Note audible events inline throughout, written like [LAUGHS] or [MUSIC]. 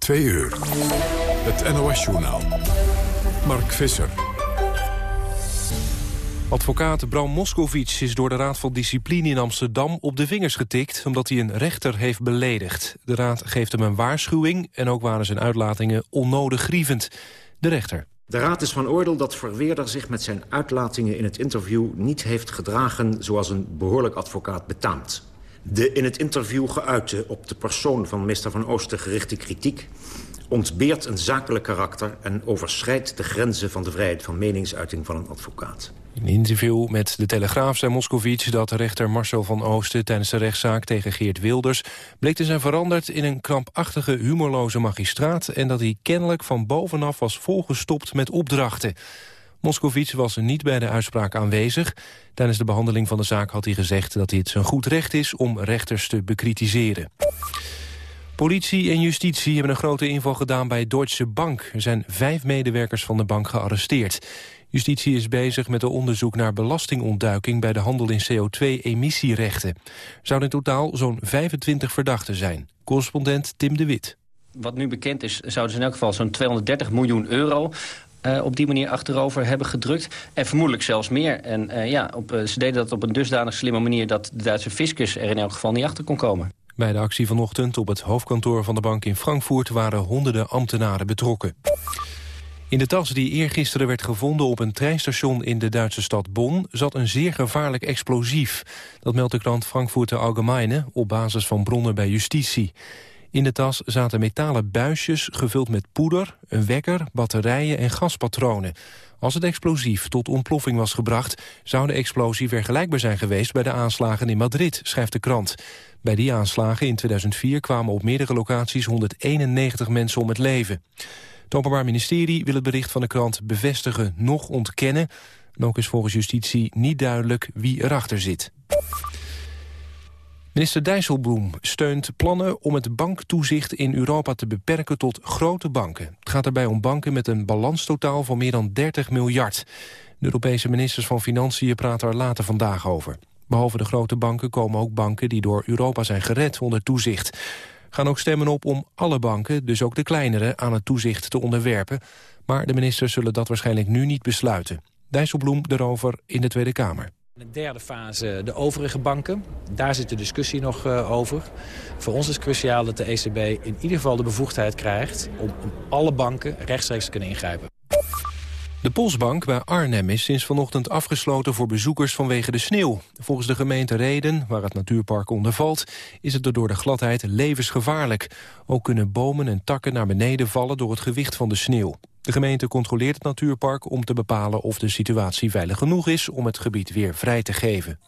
Twee uur. Het NOS-journaal. Mark Visser. Advocaat Bram Moskowitz is door de Raad van Discipline in Amsterdam op de vingers getikt omdat hij een rechter heeft beledigd. De raad geeft hem een waarschuwing en ook waren zijn uitlatingen onnodig grievend. De rechter. De raad is van oordeel dat Verweerder zich met zijn uitlatingen in het interview niet heeft gedragen zoals een behoorlijk advocaat betaamt. De in het interview geuite op de persoon van meester Van Oosten gerichte kritiek ontbeert een zakelijk karakter en overschrijdt de grenzen van de vrijheid van meningsuiting van een advocaat. In een interview met de Telegraaf zei Moscovici dat rechter Marcel van Oosten tijdens de rechtszaak tegen Geert Wilders bleek te zijn veranderd in een krampachtige, humorloze magistraat en dat hij kennelijk van bovenaf was volgestopt met opdrachten. Moscovici was niet bij de uitspraak aanwezig. Tijdens de behandeling van de zaak had hij gezegd dat het zijn goed recht is om rechters te bekritiseren. Politie en justitie hebben een grote inval gedaan bij Deutsche Bank. Er zijn vijf medewerkers van de bank gearresteerd. Justitie is bezig met een onderzoek naar belastingontduiking... bij de handel in CO2-emissierechten. Er zouden in totaal zo'n 25 verdachten zijn. Correspondent Tim de Wit. Wat nu bekend is, zouden ze in elk geval zo'n 230 miljoen euro... Uh, op die manier achterover hebben gedrukt. En vermoedelijk zelfs meer. En uh, ja, op, uh, ze deden dat op een dusdanig slimme manier... dat de Duitse fiscus er in elk geval niet achter kon komen. Bij de actie vanochtend op het hoofdkantoor van de bank in Frankfurt... waren honderden ambtenaren betrokken. In de tas die eergisteren werd gevonden op een treinstation in de Duitse stad Bonn... zat een zeer gevaarlijk explosief. Dat meldt de krant Frankfurter Allgemeine op basis van bronnen bij justitie. In de tas zaten metalen buisjes gevuld met poeder, een wekker, batterijen en gaspatronen. Als het explosief tot ontploffing was gebracht... zou de explosie vergelijkbaar zijn geweest bij de aanslagen in Madrid, schrijft de krant. Bij die aanslagen in 2004 kwamen op meerdere locaties 191 mensen om het leven. Het Openbaar Ministerie wil het bericht van de krant bevestigen, nog ontkennen. En ook is volgens justitie niet duidelijk wie erachter zit. Minister Dijsselbloem steunt plannen om het banktoezicht in Europa te beperken tot grote banken. Het gaat daarbij om banken met een balanstotaal van meer dan 30 miljard. De Europese ministers van Financiën praten er later vandaag over. Behalve de grote banken komen ook banken die door Europa zijn gered onder toezicht. Gaan ook stemmen op om alle banken, dus ook de kleinere, aan het toezicht te onderwerpen. Maar de ministers zullen dat waarschijnlijk nu niet besluiten. Dijsselbloem erover in de Tweede Kamer. De derde fase de overige banken. Daar zit de discussie nog uh, over. Voor ons is cruciaal dat de ECB in ieder geval de bevoegdheid krijgt... om alle banken rechtstreeks te kunnen ingrijpen. De Polsbank bij Arnhem is sinds vanochtend afgesloten voor bezoekers vanwege de sneeuw. Volgens de gemeente Reden, waar het natuurpark onder valt, is het er door de gladheid levensgevaarlijk. Ook kunnen bomen en takken naar beneden vallen door het gewicht van de sneeuw. De gemeente controleert het natuurpark om te bepalen of de situatie veilig genoeg is om het gebied weer vrij te geven.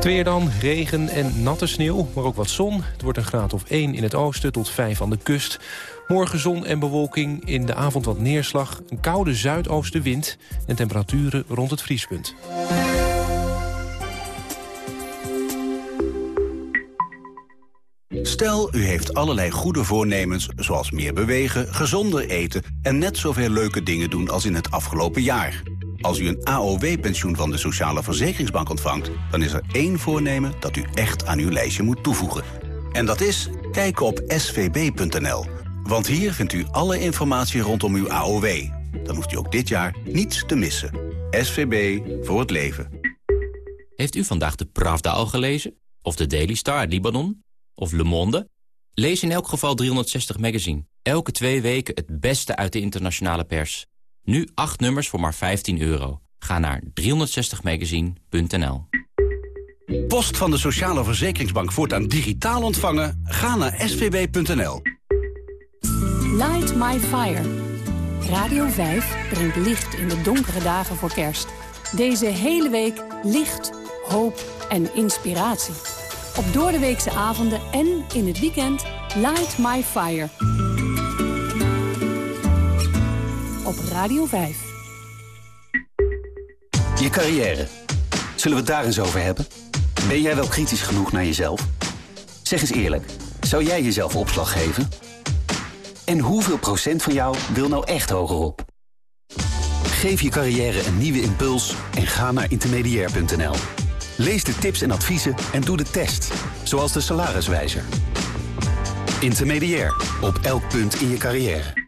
Twee dan, regen en natte sneeuw, maar ook wat zon. Het wordt een graad of 1 in het oosten tot 5 aan de kust. Morgen zon en bewolking, in de avond wat neerslag... een koude zuidoostenwind en temperaturen rond het vriespunt. Stel, u heeft allerlei goede voornemens, zoals meer bewegen, gezonder eten... en net zoveel leuke dingen doen als in het afgelopen jaar. Als u een AOW-pensioen van de Sociale Verzekeringsbank ontvangt... dan is er één voornemen dat u echt aan uw lijstje moet toevoegen. En dat is kijken op svb.nl. Want hier vindt u alle informatie rondom uw AOW. Dan hoeft u ook dit jaar niets te missen. SVB voor het leven. Heeft u vandaag de Pravda al gelezen? Of de Daily Star uit Libanon? Of Le Monde? Lees in elk geval 360 Magazine. Elke twee weken het beste uit de internationale pers. Nu acht nummers voor maar 15 euro. Ga naar 360magazine.nl Post van de Sociale Verzekeringsbank voortaan digitaal ontvangen? Ga naar svb.nl. Light My Fire. Radio 5 brengt licht in de donkere dagen voor kerst. Deze hele week licht, hoop en inspiratie. Op doordeweekse avonden en in het weekend Light My Fire. Op Radio 5. Je carrière. Zullen we het daar eens over hebben? Ben jij wel kritisch genoeg naar jezelf? Zeg eens eerlijk, zou jij jezelf opslag geven? En hoeveel procent van jou wil nou echt hogerop? Geef je carrière een nieuwe impuls en ga naar intermediair.nl. Lees de tips en adviezen en doe de test, zoals de salariswijzer. Intermediair. Op elk punt in je carrière.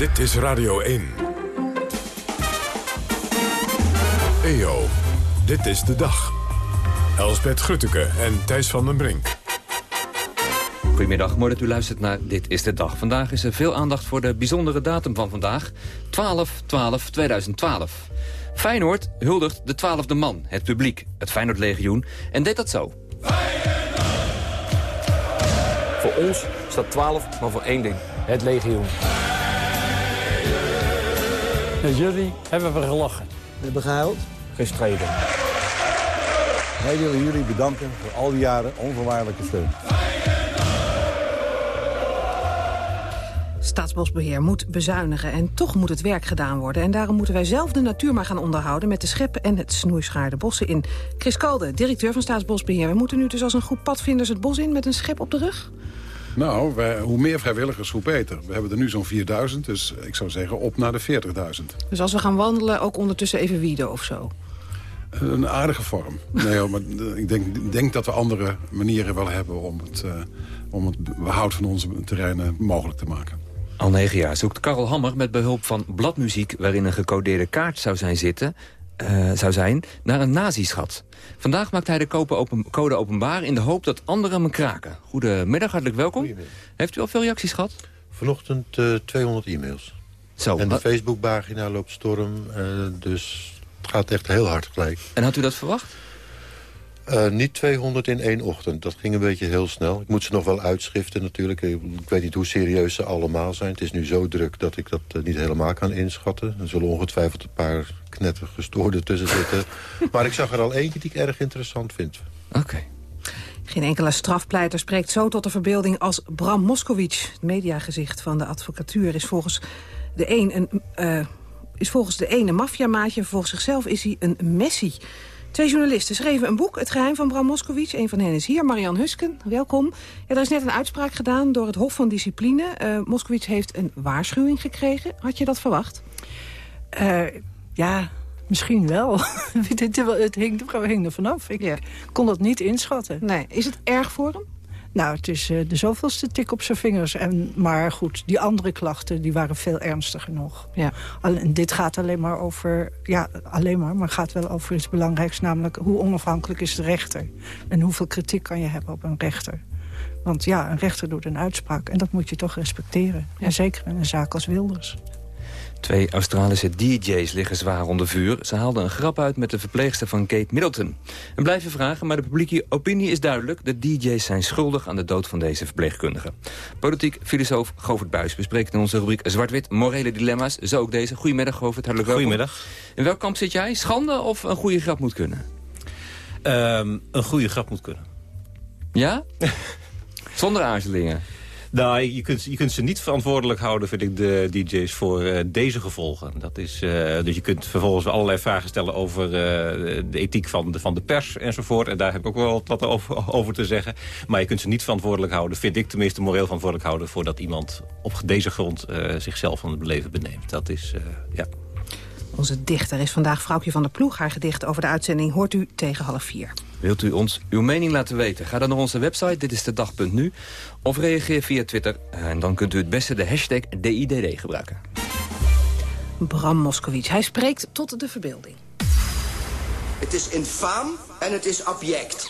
Dit is Radio 1. EO, dit is de dag. Elsbeth Grutteke en Thijs van den Brink. Goedemiddag, mooi dat u luistert naar Dit is de Dag. Vandaag is er veel aandacht voor de bijzondere datum van vandaag. 12-12-2012. Feyenoord huldigt de twaalfde man, het publiek, het Feyenoord-legioen. En deed dat zo. Voor ons staat 12, maar voor één ding. Het legioen. Met jullie hebben we gelachen. We hebben gehuild. Gestreden. Wij willen jullie bedanken voor al die jaren onvoorwaardelijke steun. Staatsbosbeheer moet bezuinigen en toch moet het werk gedaan worden. En daarom moeten wij zelf de natuur maar gaan onderhouden... met de scheppen en het snoeischaar de bossen in. Chris Kalde, directeur van Staatsbosbeheer. We moeten nu dus als een groep padvinders het bos in met een schep op de rug? Nou, wij, hoe meer vrijwilligers, hoe beter. We hebben er nu zo'n 4000, dus ik zou zeggen op naar de 40.000. Dus als we gaan wandelen, ook ondertussen even wieden of zo? Een aardige vorm. Nee, maar ik denk, denk, dat we andere manieren wel hebben... om het, uh, om het behoud van onze terreinen mogelijk te maken. Al negen jaar zoekt Karel Hammer met behulp van bladmuziek... waarin een gecodeerde kaart zou zijn, zitten, uh, zou zijn naar een nazischat. Vandaag maakt hij de code openbaar in de hoop dat anderen hem kraken. Goedemiddag, hartelijk welkom. Heeft u al veel reacties gehad? Vanochtend uh, 200 e-mails. Zo, en de Facebookpagina loopt storm, uh, dus het gaat echt heel hard gelijk. En had u dat verwacht? Uh, niet 200 in één ochtend. Dat ging een beetje heel snel. Ik moet ze nog wel uitschriften natuurlijk. Ik weet niet hoe serieus ze allemaal zijn. Het is nu zo druk dat ik dat uh, niet helemaal kan inschatten. Er zullen ongetwijfeld een paar knettergestoorden tussen zitten. [LAUGHS] maar ik zag er al eentje die ik erg interessant vind. Oké. Okay. Geen enkele strafpleiter spreekt zo tot de verbeelding als Bram Moskowitz. Het mediagezicht van de advocatuur is volgens de een een... Uh, is volgens de ene maffiamaatje, volgens zichzelf is hij een messie. Twee journalisten schreven een boek, Het geheim van Bram Moskowitz. Een van hen is hier, Marian Husken. Welkom. Ja, er is net een uitspraak gedaan door het Hof van Discipline. Uh, Moskowitz heeft een waarschuwing gekregen. Had je dat verwacht? Uh, ja, misschien wel. [LAUGHS] het hing, hing er vanaf. Ik ja. kon dat niet inschatten. Nee. Is het erg voor hem? Nou, het is uh, de zoveelste tik op zijn vingers. En, maar goed, die andere klachten die waren veel ernstiger nog. Ja. Alleen, dit gaat alleen maar over... Ja, alleen maar, maar gaat wel over iets belangrijks. Namelijk, hoe onafhankelijk is de rechter? En hoeveel kritiek kan je hebben op een rechter? Want ja, een rechter doet een uitspraak. En dat moet je toch respecteren. Ja. En zeker in een zaak als Wilders. Twee Australische DJ's liggen zwaar onder vuur. Ze haalden een grap uit met de verpleegster van Kate Middleton. En blijven vragen, maar de publieke opinie is duidelijk. De DJ's zijn schuldig aan de dood van deze verpleegkundige. Politiek filosoof Govert Buis bespreekt in onze rubriek Zwart-Wit morele dilemma's. Zo ook deze. Goedemiddag Govert, hartelijk welkom. Goedemiddag. In welk kamp zit jij? Schande of een goede grap moet kunnen? Um, een goede grap moet kunnen. Ja? [LAUGHS] Zonder aarzelingen? Nou, je kunt, je kunt ze niet verantwoordelijk houden, vind ik, de DJ's, voor uh, deze gevolgen. Dat is, uh, dus je kunt vervolgens allerlei vragen stellen over uh, de ethiek van de, van de pers enzovoort. En daar heb ik ook wel wat over, [LAUGHS] over te zeggen. Maar je kunt ze niet verantwoordelijk houden, vind ik tenminste moreel verantwoordelijk houden... voordat iemand op deze grond zichzelf van het beleven beneemt. Dat is, ja... Onze dichter is vandaag Vrouwtje van der Ploeg. Haar gedicht over de uitzending hoort u tegen half vier. Wilt u ons uw mening laten weten? Ga dan naar onze website, dit is de dag.nu. Of reageer via Twitter. En dan kunt u het beste de hashtag DIDD gebruiken. Bram Moskowitz, hij spreekt tot de verbeelding. Het is infaam en het is abject.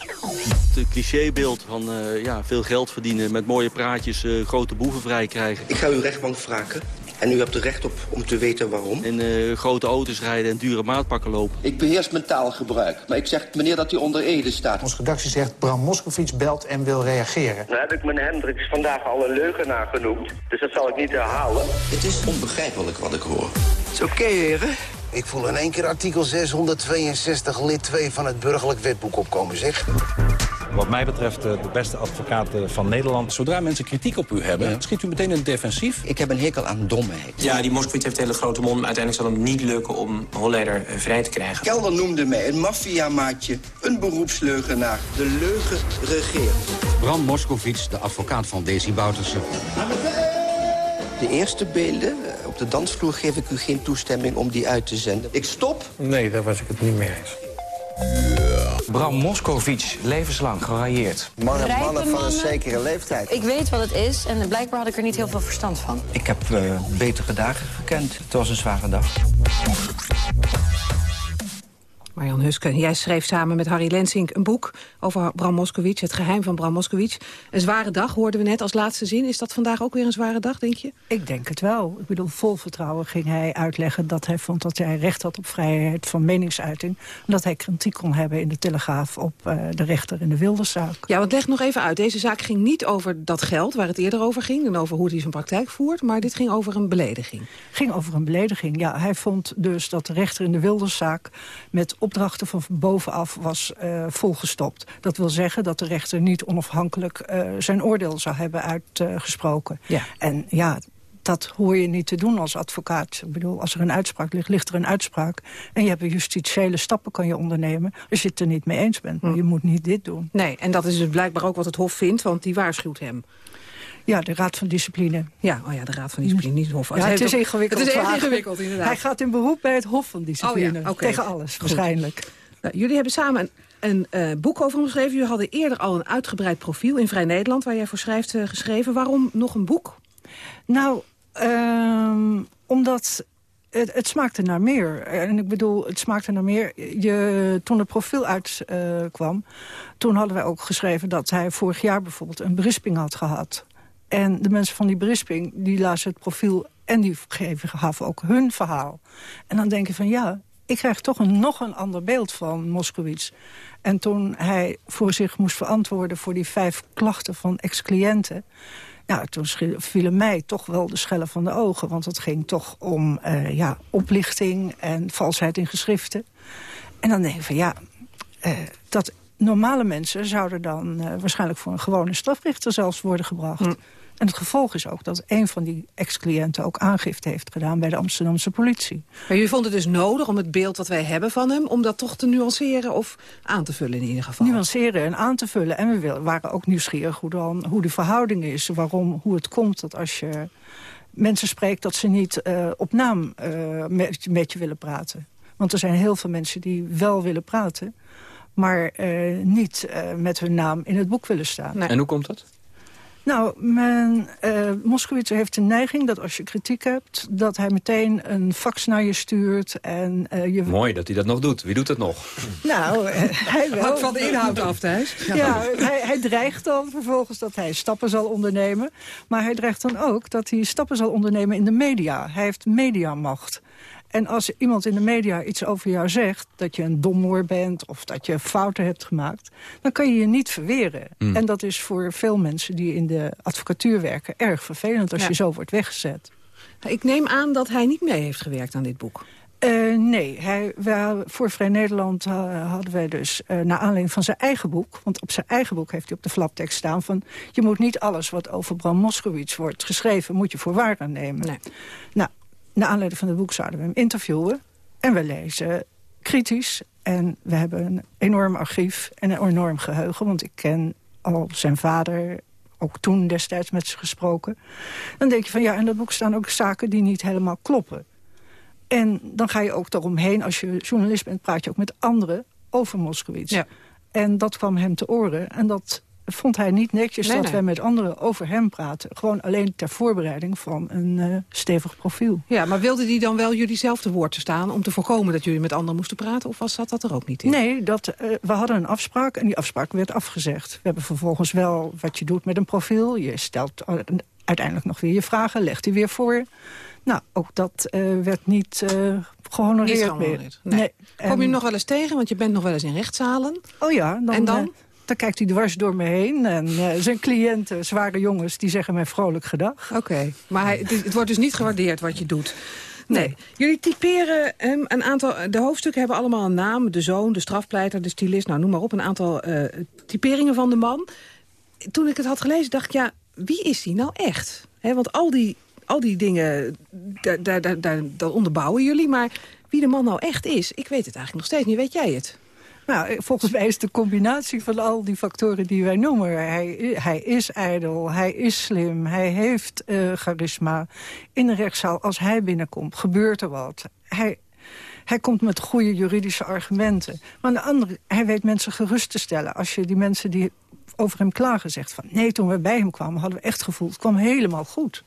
Het clichébeeld van uh, ja, veel geld verdienen, met mooie praatjes, uh, grote boeven vrij krijgen. Ik ga uw rechtbank vragen en u hebt er recht op om te weten waarom. In uh, grote auto's rijden en dure maatpakken lopen. Ik beheers mijn taalgebruik. Maar ik zeg meneer dat hij onder ede staat. Onze redactie zegt Bram Moskowitz belt en wil reageren. Nou heb ik meneer Hendricks vandaag al een leugenaar genoemd. Dus dat zal ik niet herhalen. Het is onbegrijpelijk wat ik hoor. Het is oké, okay, heren. Ik voel in één keer artikel 662 lid 2 van het burgerlijk wetboek opkomen, zeg. Wat mij betreft eh, de beste advocaat eh, van Nederland. Zodra mensen kritiek op u hebben, schiet u meteen in defensief. Ik heb een hekel aan domheid. Ja, die Moskowitz heeft een hele grote mond. Maar uiteindelijk zal het niet lukken om Holleder eh, vrij te krijgen. Kelder noemde mij een maffiamaatje, een beroepsleugenaar. De leugen regeert. Bram Moskowitz, de advocaat van Desi Bouterse. De eerste beelden op de dansvloer geef ik u geen toestemming om die uit te zenden. Ik stop. Nee, daar was ik het niet mee eens. Bram Moskowitz, levenslang geraaieerd. Mannen, Rijpe mannen van een zekere leeftijd. Ik weet wat het is en blijkbaar had ik er niet heel veel verstand van. Ik heb eh, betere dagen gekend. Het was een zware dag. Marjan Husken, jij schreef samen met Harry Lensink een boek over Bram Moskowitz, het geheim van Bram Moskowitz. Een zware dag, hoorden we net als laatste zin. Is dat vandaag ook weer een zware dag, denk je? Ik denk het wel. Ik bedoel, vol vertrouwen ging hij uitleggen dat hij vond dat hij recht had op vrijheid van meningsuiting. En dat hij kritiek kon hebben in de Telegraaf op eh, de rechter in de Wilderszaak. Ja, want leg nog even uit. Deze zaak ging niet over dat geld, waar het eerder over ging... en over hoe hij zijn praktijk voert, maar dit ging over een belediging. ging over een belediging. Ja, hij vond dus dat de rechter in de Wilderszaak... met opdrachten van bovenaf was eh, volgestopt. Dat wil zeggen dat de rechter niet onafhankelijk eh, zijn oordeel zou hebben uitgesproken. Ja. En ja, dat hoor je niet te doen als advocaat. Ik bedoel, als er een uitspraak ligt, ligt er een uitspraak. En je hebt justitiële stappen kan je ondernemen... als je het er niet mee eens bent. Maar je moet niet dit doen. Nee, en dat is dus blijkbaar ook wat het Hof vindt, want die waarschuwt hem. Ja, de Raad van Discipline. Ja, oh ja, de Raad van Discipline, niet het Hof. Ja, het is ook- ingewikkeld. Het is echt ingewikkeld, inderdaad. Hij gaat in beroep bij het Hof van Discipline. Oh ja. Tegen alles, Goed. waarschijnlijk. Nou, jullie hebben samen een, een eh, boek over hem geschreven. Jullie hadden eerder al een uitgebreid profiel in Vrij Nederland... waar jij voor schrijft, eh, geschreven. Waarom nog een boek? Nou, ehm, omdat het, het smaakte naar meer. En ik bedoel, het smaakte naar meer. Je, toen het profiel uitkwam, toen hadden wij ook geschreven... dat hij vorig jaar bijvoorbeeld een berisping had gehad. En de mensen van die berisping, die lazen het profiel... en die geven, gaven ook hun verhaal. En dan denk je van, ja, ik krijg toch een, nog een ander beeld van Moskowitz. En toen hij voor zich moest verantwoorden... voor die vijf klachten van ex-cliënten... Ja, toen vielen mij toch wel de schellen van de ogen. Want het ging toch om eh, ja, oplichting en valsheid in geschriften. En dan denk ik van ja, eh, dat normale mensen zouden dan eh, waarschijnlijk voor een gewone strafrichter zelfs worden gebracht. En het gevolg is ook dat een van die ex-cliënten ook aangifte heeft gedaan bij de Amsterdamse politie. Maar jullie vonden het dus nodig om het beeld wat wij hebben van hem... om dat toch te nuanceren of aan te vullen in ieder geval? Nuanceren en aan te vullen. En we waren ook nieuwsgierig hoe, dan, hoe de verhouding is. Waarom, hoe het komt dat als je mensen spreekt... dat ze niet eh, op naam eh, met, met je willen praten. Want er zijn heel veel mensen die wel willen praten... maar eh, niet eh, met hun naam in het boek willen staan. En hoe komt dat? Nou, men, eh Moskowitz heeft een neiging dat als je kritiek hebt... dat hij meteen een fax naar je stuurt en eh, je... Mooi dat hij dat nog doet. Wie doet dat nog? Nou, eh, hij wel. Hangt van de inhoud af, Thijs. Ja, hij, hij dreigt dan vervolgens dat hij stappen zal ondernemen. Maar hij dreigt dan ook dat hij stappen zal ondernemen in de media. Hij heeft mediamacht. En als iemand in de media iets over jou zegt... dat je een dommoor bent of dat je fouten hebt gemaakt... dan kan je je niet verweren. Hmm. En dat is voor veel mensen die in de advocatuur werken... erg vervelend als Ja. je zo wordt weggezet. Ik neem aan dat hij niet mee heeft gewerkt aan dit boek. Eh, nee, hij, wij, voor Vrij Nederland eh, hadden wij dus, eh naar aanleiding van zijn eigen boek... want op zijn eigen boek heeft hij op de flaptekst staan van... je moet niet alles wat over Bram Moskowitz wordt geschreven... moet je voor waar aannemen. Nou, naar aanleiding van het boek zouden we hem interviewen... en we lezen kritisch. En we hebben een enorm archief en een enorm geheugen... want ik ken al zijn vader, ook toen destijds met ze gesproken. Dan denk je van ja, in dat boek staan ook zaken die niet helemaal kloppen. En dan ga je ook eromheen, als je journalist bent... praat je ook met anderen over Moskowitz. Ja. En dat kwam hem te oren. En dat vond hij niet netjes Nee, dat nee. wij met anderen over hem praten. Gewoon alleen ter voorbereiding van een eh, stevig profiel. Ja, maar wilde hij dan wel jullie zelf te woord te staan... om te voorkomen dat jullie met anderen moesten praten? Of was, zat dat er ook niet in? Nee, dat, eh, we hadden een afspraak en die afspraak werd afgezegd. We hebben vervolgens wel wat je doet met een profiel. Je stelt uiteindelijk nog weer je vragen, legt die weer voor. Nou, ook dat eh, werd niet eh gehonoreerd Niet meer. gehonoreerd, nee. Kom je hem nog wel eens tegen? Want je bent nog wel eens in rechtszalen. Oh ja, dan, En dan? Eh, dan kijkt hij dwars door me heen. En eh, zijn cliënten, zware jongens, die zeggen mij vrolijk gedag. Oké, maar hij, het, wordt dus niet gewaardeerd wat je doet. Nee. Jullie typeren um, een aantal... De hoofdstukken hebben allemaal een naam. De zoon, de strafpleiter, de stylist, nou noem maar op. Een aantal uh, typeringen van de man. Toen ik het had gelezen dacht ik, ja, wie is die nou echt? He, want al die, al die dingen, daar, daar, daar, daar onderbouwen jullie. Maar wie de man nou echt is, ik weet het eigenlijk nog steeds niet. Weet jij het? Nou, volgens mij is de combinatie van al die factoren die wij noemen. Hij, hij is ijdel, hij is slim, hij heeft uh, charisma. In de rechtszaal, als hij binnenkomt, gebeurt er wat. Hij, hij komt met goede juridische argumenten. Maar aan de andere, hij weet mensen gerust te stellen. Als je die mensen die over hem klagen zegt van... nee, toen we bij hem kwamen hadden we echt gevoeld... het kwam helemaal goed.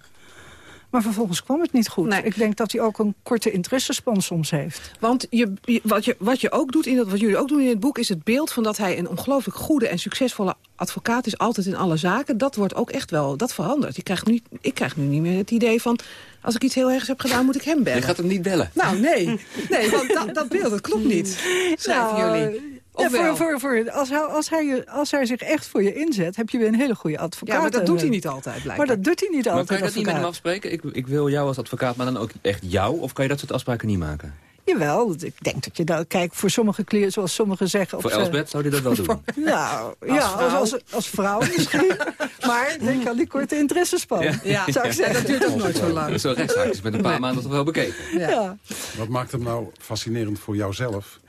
Maar vervolgens kwam het niet goed. Ik denk dat hij ook een korte interessespan soms heeft. Want je, wat, je, wat, je ook doet in dat, wat jullie ook doen in het boek... is het beeld van dat hij een ongelooflijk goede en succesvolle advocaat is. Altijd in alle zaken. Dat wordt ook echt wel, dat verandert. Ik krijg nu, ik krijg nu niet meer het idee van... als ik iets heel ergs heb gedaan, moet ik hem bellen. Je gaat hem niet bellen. Nou, nee. Nee, want dat, dat beeld, dat klopt niet. [LAUGHS] Schrijven nou, jullie. Ja, voor, voor, voor, als, hij, als, hij, als hij zich echt voor je inzet, heb je weer een hele goede advocaat. Ja, maar dat doet hij niet altijd, blijkbaar. Maar dat doet hij niet altijd, Maar kan je dat niet met hem afspreken? Ik, ik wil jou als advocaat, maar dan ook echt jou? Of kan je dat soort afspraken niet maken? Jawel, ik denk dat je dat... Kijk, voor sommige kleren, zoals sommigen zeggen... Voor Elsbeth zou hij dat wel [LAUGHS] doen? nou, als ja, vrouw. Als, als, vrouw misschien. [LAUGHS] maar denk aan die korte interessespan. Ja, ja. Zou ik zeggen. dat duurt ook nooit zo lang. Zo'n rechtszaak is met een paar maanden toch wel bekeken. Ja. Wat maakt hem nou fascinerend voor jouzelf?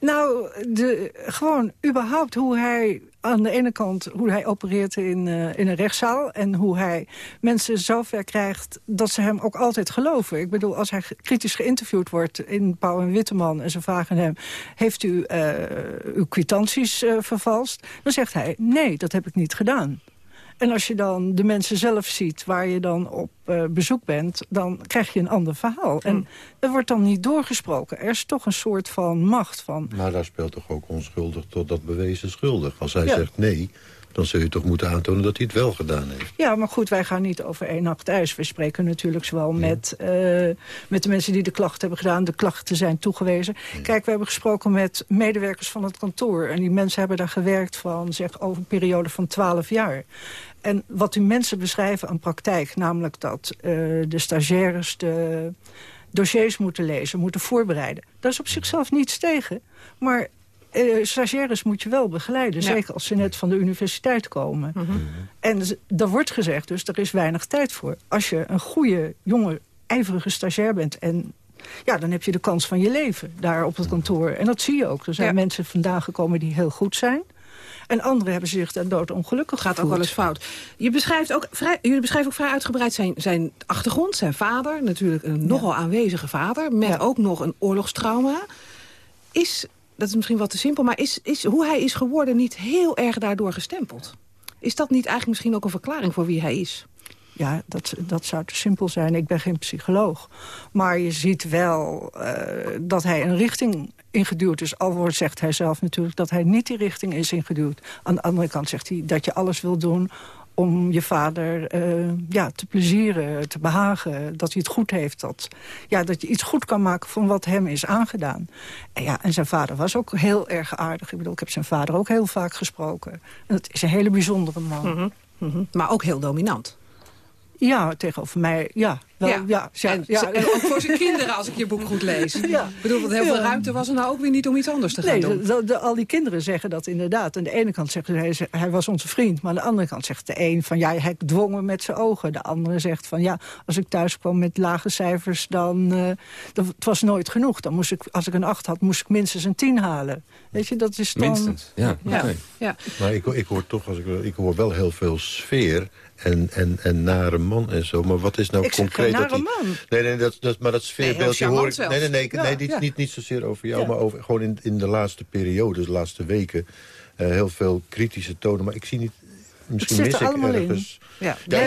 Nou, de, gewoon überhaupt hoe hij aan de ene kant hoe hij opereert in, uh, in een rechtszaal... en hoe hij mensen zover krijgt dat ze hem ook altijd geloven. Ik bedoel, als hij kritisch geïnterviewd wordt in Pauw en Witteman... en ze vragen hem, heeft u uh, uw kwitanties uh, vervalst? Dan zegt hij, nee, dat heb ik niet gedaan. En als je dan de mensen zelf ziet waar je dan op uh, bezoek bent... dan krijg je een ander verhaal. En hmm. er wordt dan niet doorgesproken. Er is toch een soort van macht van... Maar daar speelt toch ook onschuldig totdat bewezen schuldig. Als hij zegt nee, dan zul je toch moeten aantonen dat hij het wel gedaan heeft. Ja, maar goed, wij gaan niet over één nacht ijs. We spreken natuurlijk zowel met, uh, met de mensen die de klacht hebben gedaan. De klachten zijn toegewezen. Kijk, we hebben gesproken met medewerkers van het kantoor. En die mensen hebben daar gewerkt van, zeg, over een periode van twaalf jaar. En wat die mensen beschrijven aan praktijk... namelijk dat uh, de stagiaires de dossiers moeten lezen, moeten voorbereiden. Daar is op zichzelf niets tegen. Maar uh, stagiaires moet je wel begeleiden. Zeker als ze net van de universiteit komen. Mm -hmm. En er wordt gezegd, dus er is weinig tijd voor. Als je een goede, jonge, ijverige stagiair bent... en ja, dan heb je de kans van je leven daar op het kantoor. En dat zie je ook. Er zijn ja. mensen vandaag gekomen die heel goed zijn. En anderen hebben zich daar dood ongelukkig Gaat ook wel eens fout. Je beschrijft ook vrij, jullie beschrijven ook vrij uitgebreid zijn, zijn achtergrond, zijn vader. Natuurlijk een nogal aanwezige vader. Met ja. ook nog een oorlogstrauma. Is, dat is misschien wat te simpel, maar is, is hoe hij is geworden niet heel erg daardoor gestempeld? Is dat niet eigenlijk misschien ook een verklaring voor wie hij is? Ja, dat, dat zou te simpel zijn. Ik ben geen psycholoog. Maar je ziet wel uh, dat hij een richting ingeduwd is. Al zegt hij zelf natuurlijk dat hij niet die richting is ingeduwd. Aan de andere kant zegt hij dat je alles wil doen om je vader uh, ja, te plezieren, te behagen. Dat hij het goed heeft. Dat, ja, dat je iets goed kan maken van wat hem is aangedaan. En, ja, en zijn vader was ook heel erg aardig. Ik bedoel, ik heb zijn vader ook heel vaak gesproken. En dat is een hele bijzondere man. Mm -hmm. Mm -hmm. Maar ook heel dominant. Ja, tegenover mij, ja. Wel, ja. Ja, ja, en, ja. en, ook voor zijn kinderen, als ik je boek goed lees. [LAUGHS] Ja. Ik bedoel, want heel veel ruimte was er nou ook weer niet om iets anders te gaan nee, doen. De, de, al die kinderen zeggen dat inderdaad. Aan de ene kant zeggen hij, hij was onze vriend. Maar aan de andere kant zegt de een van, ja, hij dwong me met zijn ogen. De andere zegt van, ja, als ik thuis kwam met lage cijfers, dan... Uh, dat, het was nooit genoeg. Dan moest ik, als ik een acht had, moest ik minstens een tien halen. Weet je, dat is dan... Minstens, ja. ja. Okay. ja. Maar ik, ik hoor toch, als ik, ik hoor wel heel veel sfeer en, en, en nare man en zo. Maar wat is nou ik concreet... dat die, man. Nee, nee, dat, dat, maar dat sfeerbeeldje nee, hoor ik... Nee, nee, nee, ja, nee niet, ja. niet, niet zozeer over jou, ja. maar over, gewoon in, in de laatste periode, de laatste weken... Uh, heel veel kritische tonen. Maar ik zie niet... Misschien mis ik ergens... In. Ja. Ja,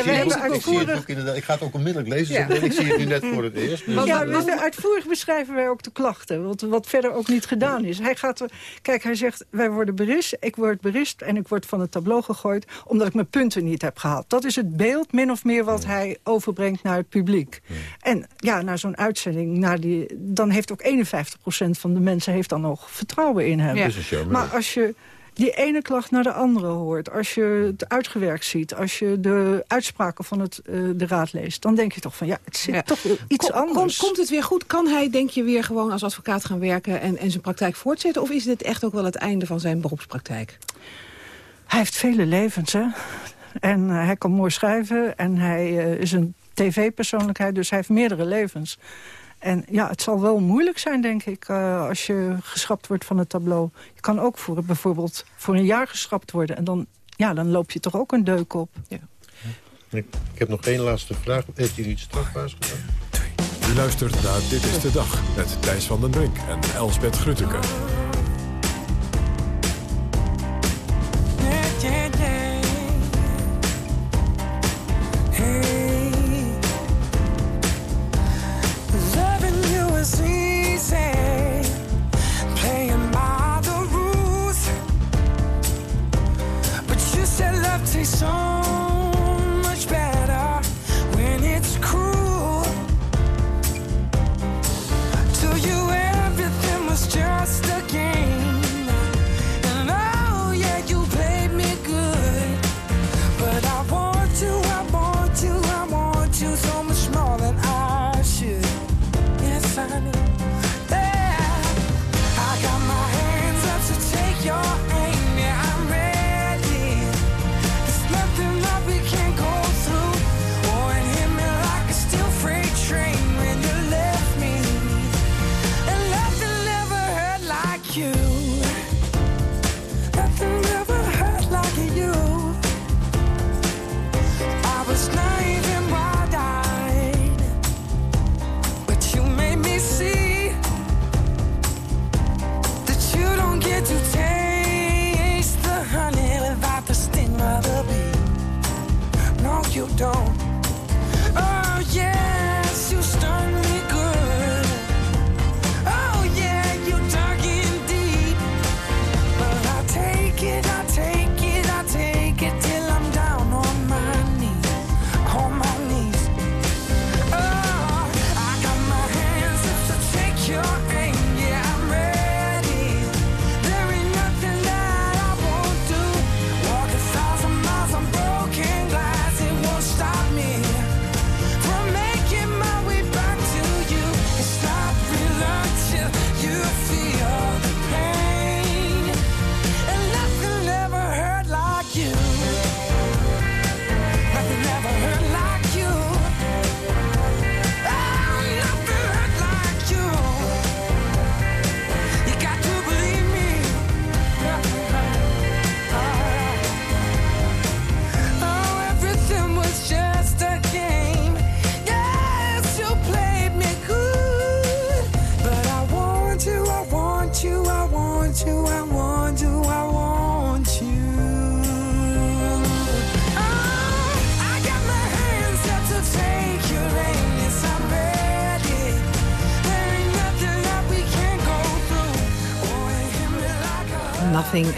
ik, ga het ook onmiddellijk lezen. Ja. ik zie het nu net [LAUGHS] voor het eerst. Dus ja, uitvoerig beschrijven wij ook de klachten. Wat, wat verder ook niet gedaan is. Hij gaat er, kijk, hij zegt, wij worden berist. Ik word berist en ik word van het tableau gegooid... omdat ik mijn punten niet heb gehaald. Dat is het beeld, min of meer, wat hij overbrengt naar het publiek. En ja, naar zo'n uitzending, naar die, dan heeft ook 51% van de mensen heeft dan nog vertrouwen in hem. Ja. Maar als je die ene klacht naar de andere hoort... als je het uitgewerkt ziet, als je de uitspraken van het, uh, de raad leest... dan denk je toch van, ja, het zit toch iets Kom, anders. Komt, komt het weer goed? Kan hij, denk je, weer gewoon als advocaat gaan werken... En, en zijn praktijk voortzetten? Of is dit echt ook wel het einde van zijn beroepspraktijk? Hij heeft vele levens, hè. En uh, hij kan mooi schrijven en hij uh, is een tv-persoonlijkheid... dus hij heeft meerdere levens. En ja, het zal wel moeilijk zijn, denk ik, uh, als je geschrapt wordt van het tableau. Je kan ook voor, bijvoorbeeld voor een jaar geschrapt worden. En dan, ja, dan loop je toch ook een deuk op. Ja. Ik, ik heb nog één laatste vraag. Heeft u iets strafbaars gedaan? U luistert naar Dit is de Dag met Thijs van den Brink en Elsbeth Grutteke.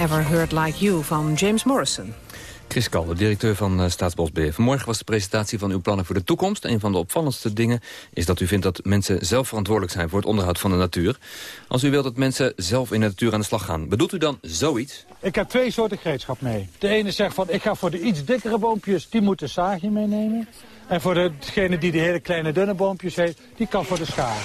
Ever Hurt Like You van James Morrison. Chris Kalder, directeur van uh, Staatsbosbeheer. Vanmorgen was de presentatie van uw plannen voor de toekomst. Een van de opvallendste dingen is dat u vindt dat mensen zelf verantwoordelijk zijn voor het onderhoud van de natuur. Als u wilt dat mensen zelf in de natuur aan de slag gaan, bedoelt u dan zoiets? Ik heb twee soorten gereedschap mee. De ene zegt van, ik ga voor de iets dikkere boompjes, die moet een zaagje meenemen. En voor degene die de hele kleine dunne boompjes heeft, die kan voor de schaar.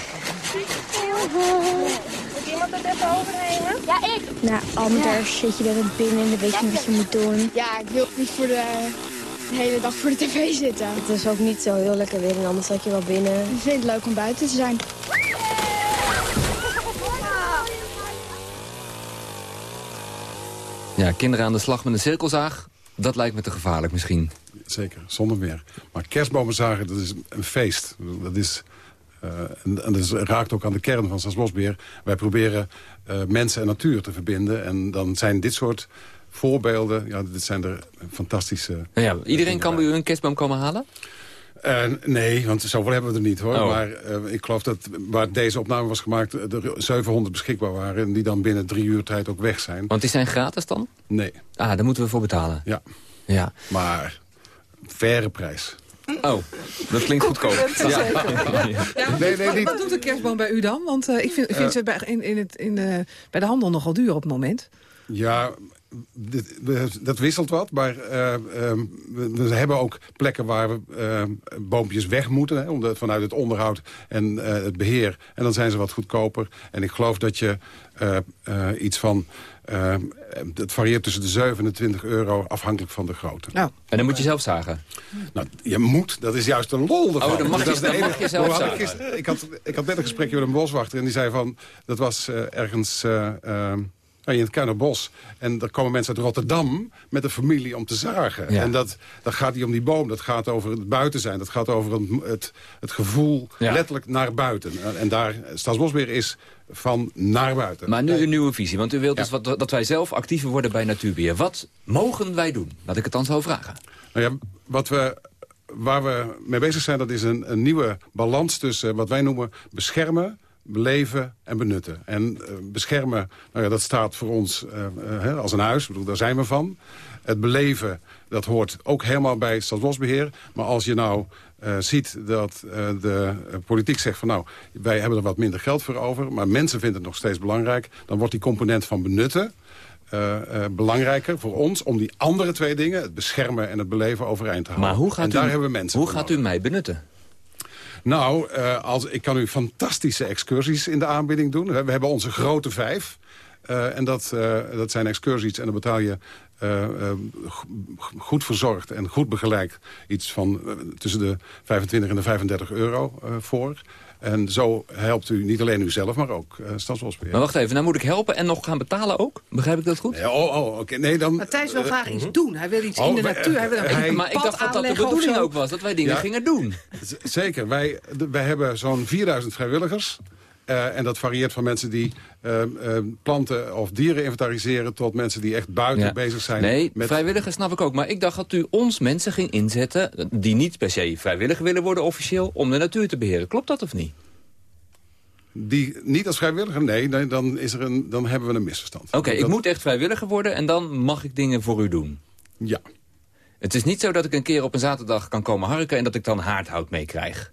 Even overnemen? Ja, ik. Nou, anders zit je er binnen en dan weet je niet wat je moet doen. Ja, ik wil niet voor de, de hele dag voor de tv zitten. Het is ook niet zo heel lekker weer en anders zat je wel binnen. Ik vind het leuk om buiten te zijn. Ja, kinderen aan de slag met een cirkelzaag, dat lijkt me te gevaarlijk misschien. Zeker, zonder meer. Maar kerstbomen zagen, dat is een feest. Dat is... Uh, en, en dat raakt ook aan de kern van Staatsbosbeheer. Wij proberen uh, mensen en natuur te verbinden. En dan zijn dit soort voorbeelden... Ja, dit zijn er fantastische... Ja, iedereen kan bij u een kerstboom komen halen? Uh, nee, want zoveel hebben we er niet hoor. Oh. Maar ik geloof dat waar deze opname was gemaakt... er 700 beschikbaar waren. En die dan binnen drie uur tijd ook weg zijn. Want die zijn gratis dan? Nee. Ah, daar moeten we voor betalen? Ja. ja. Maar faire prijs. Oh, dat klinkt goedkoop. Ja. Ja, nee, nee. Wat doet de kerstboom bij u dan? Want uh, ik vind, vind uh, ze bij, in, in het, in de, bij de handel nogal duur op het moment. Ja, dit- dat wisselt wat, maar eh, ehm, we, we hebben ook plekken waar we boompjes weg moeten... Hè, omdat, vanuit het onderhoud en eh, het beheer. En dan zijn ze wat goedkoper. En ik geloof dat je eh, eh, iets van... ehm, het varieert tussen de 7 en de 20 euro afhankelijk van de grootte. Nou. En dan moet je zelf zagen. Nou, je moet, dat is juist de lol ervan. Oh, dan mag je- Dat is de dan mag enige- je zelf ik, zagen. gisteren- ik, had, ik had net een gesprekje met een boswachter en die zei van... dat was eh, ergens eh, ehm, in het Kuinerbos. En er komen mensen uit Rotterdam met een familie om te zagen. Ja. En dat, dat gaat niet om die boom, dat gaat over het buiten zijn. Dat gaat over het, het, het gevoel Ja. letterlijk naar buiten. En- En daar, Staatsbosbeheer is van naar buiten. Maar nu een nieuwe visie, want u wilt dus wat, dat wij zelf actiever worden bij natuurbeheer. Wat mogen wij doen? Laat ik het dan zo vragen. Nou ja, wat we, waar we mee bezig zijn, dat is een, een nieuwe balans tussen wat wij noemen beschermen, beleven en benutten. En eh, beschermen, nou ja, dat staat voor ons eh, eh, als een huis, ik bedoel, daar zijn we van. Het beleven, dat hoort ook helemaal bij Staatsbosbeheer. Maar als je nou ziet dat de politiek zegt van nou, wij hebben er wat minder geld voor over, maar mensen vinden het nog steeds belangrijk, dan wordt die component van benutten eh, belangrijker voor ons om die andere twee dingen, het beschermen en het beleven, overeind te houden. Maar hoe gaat, en daar u, hebben we mensen hoe gaat u mij benutten? Nou, eh, als, ik kan u fantastische excursies in de aanbieding doen. We, hebben onze grote vijf. Eh, en dat, eh, dat zijn excursies en dan betaal je go- goed verzorgd en goed begeleid... iets van tussen de 25 en de 35 euro voor. En zo helpt u niet alleen uzelf, maar ook eh Stadsbosbeheer. Maar wacht even, nou moet ik helpen en nog gaan betalen ook? Begrijp ik dat goed? Ja, oh, oh, oké. Nee, dan... Matthijs wil eh, graag iets doen. Hij wil iets Oh, in de wij- natuur. Hij wil hij- maar ik pad dacht dat dat de bedoeling ook was, dat wij dingen Ja. gingen doen. Zeker. Wij, wij hebben zo'n 4000 vrijwilligers. Eh, en dat varieert van mensen die eh, eh, planten of dieren inventariseren... tot mensen die echt buiten Ja. bezig zijn. Nee, met, vrijwilligers snap ik ook. Maar ik dacht dat u ons mensen ging inzetten... die niet per se vrijwillig willen worden officieel... om de natuur te beheren. Klopt dat of niet? die niet als vrijwilliger, nee, nee dan, is er een, dan hebben we een misverstand. Oké, ik Dat- moet echt vrijwilliger worden... en dan mag ik dingen voor u doen. Ja. Het is niet zo dat ik een keer op een zaterdag kan komen harken... en dat ik dan haardhout meekrijg.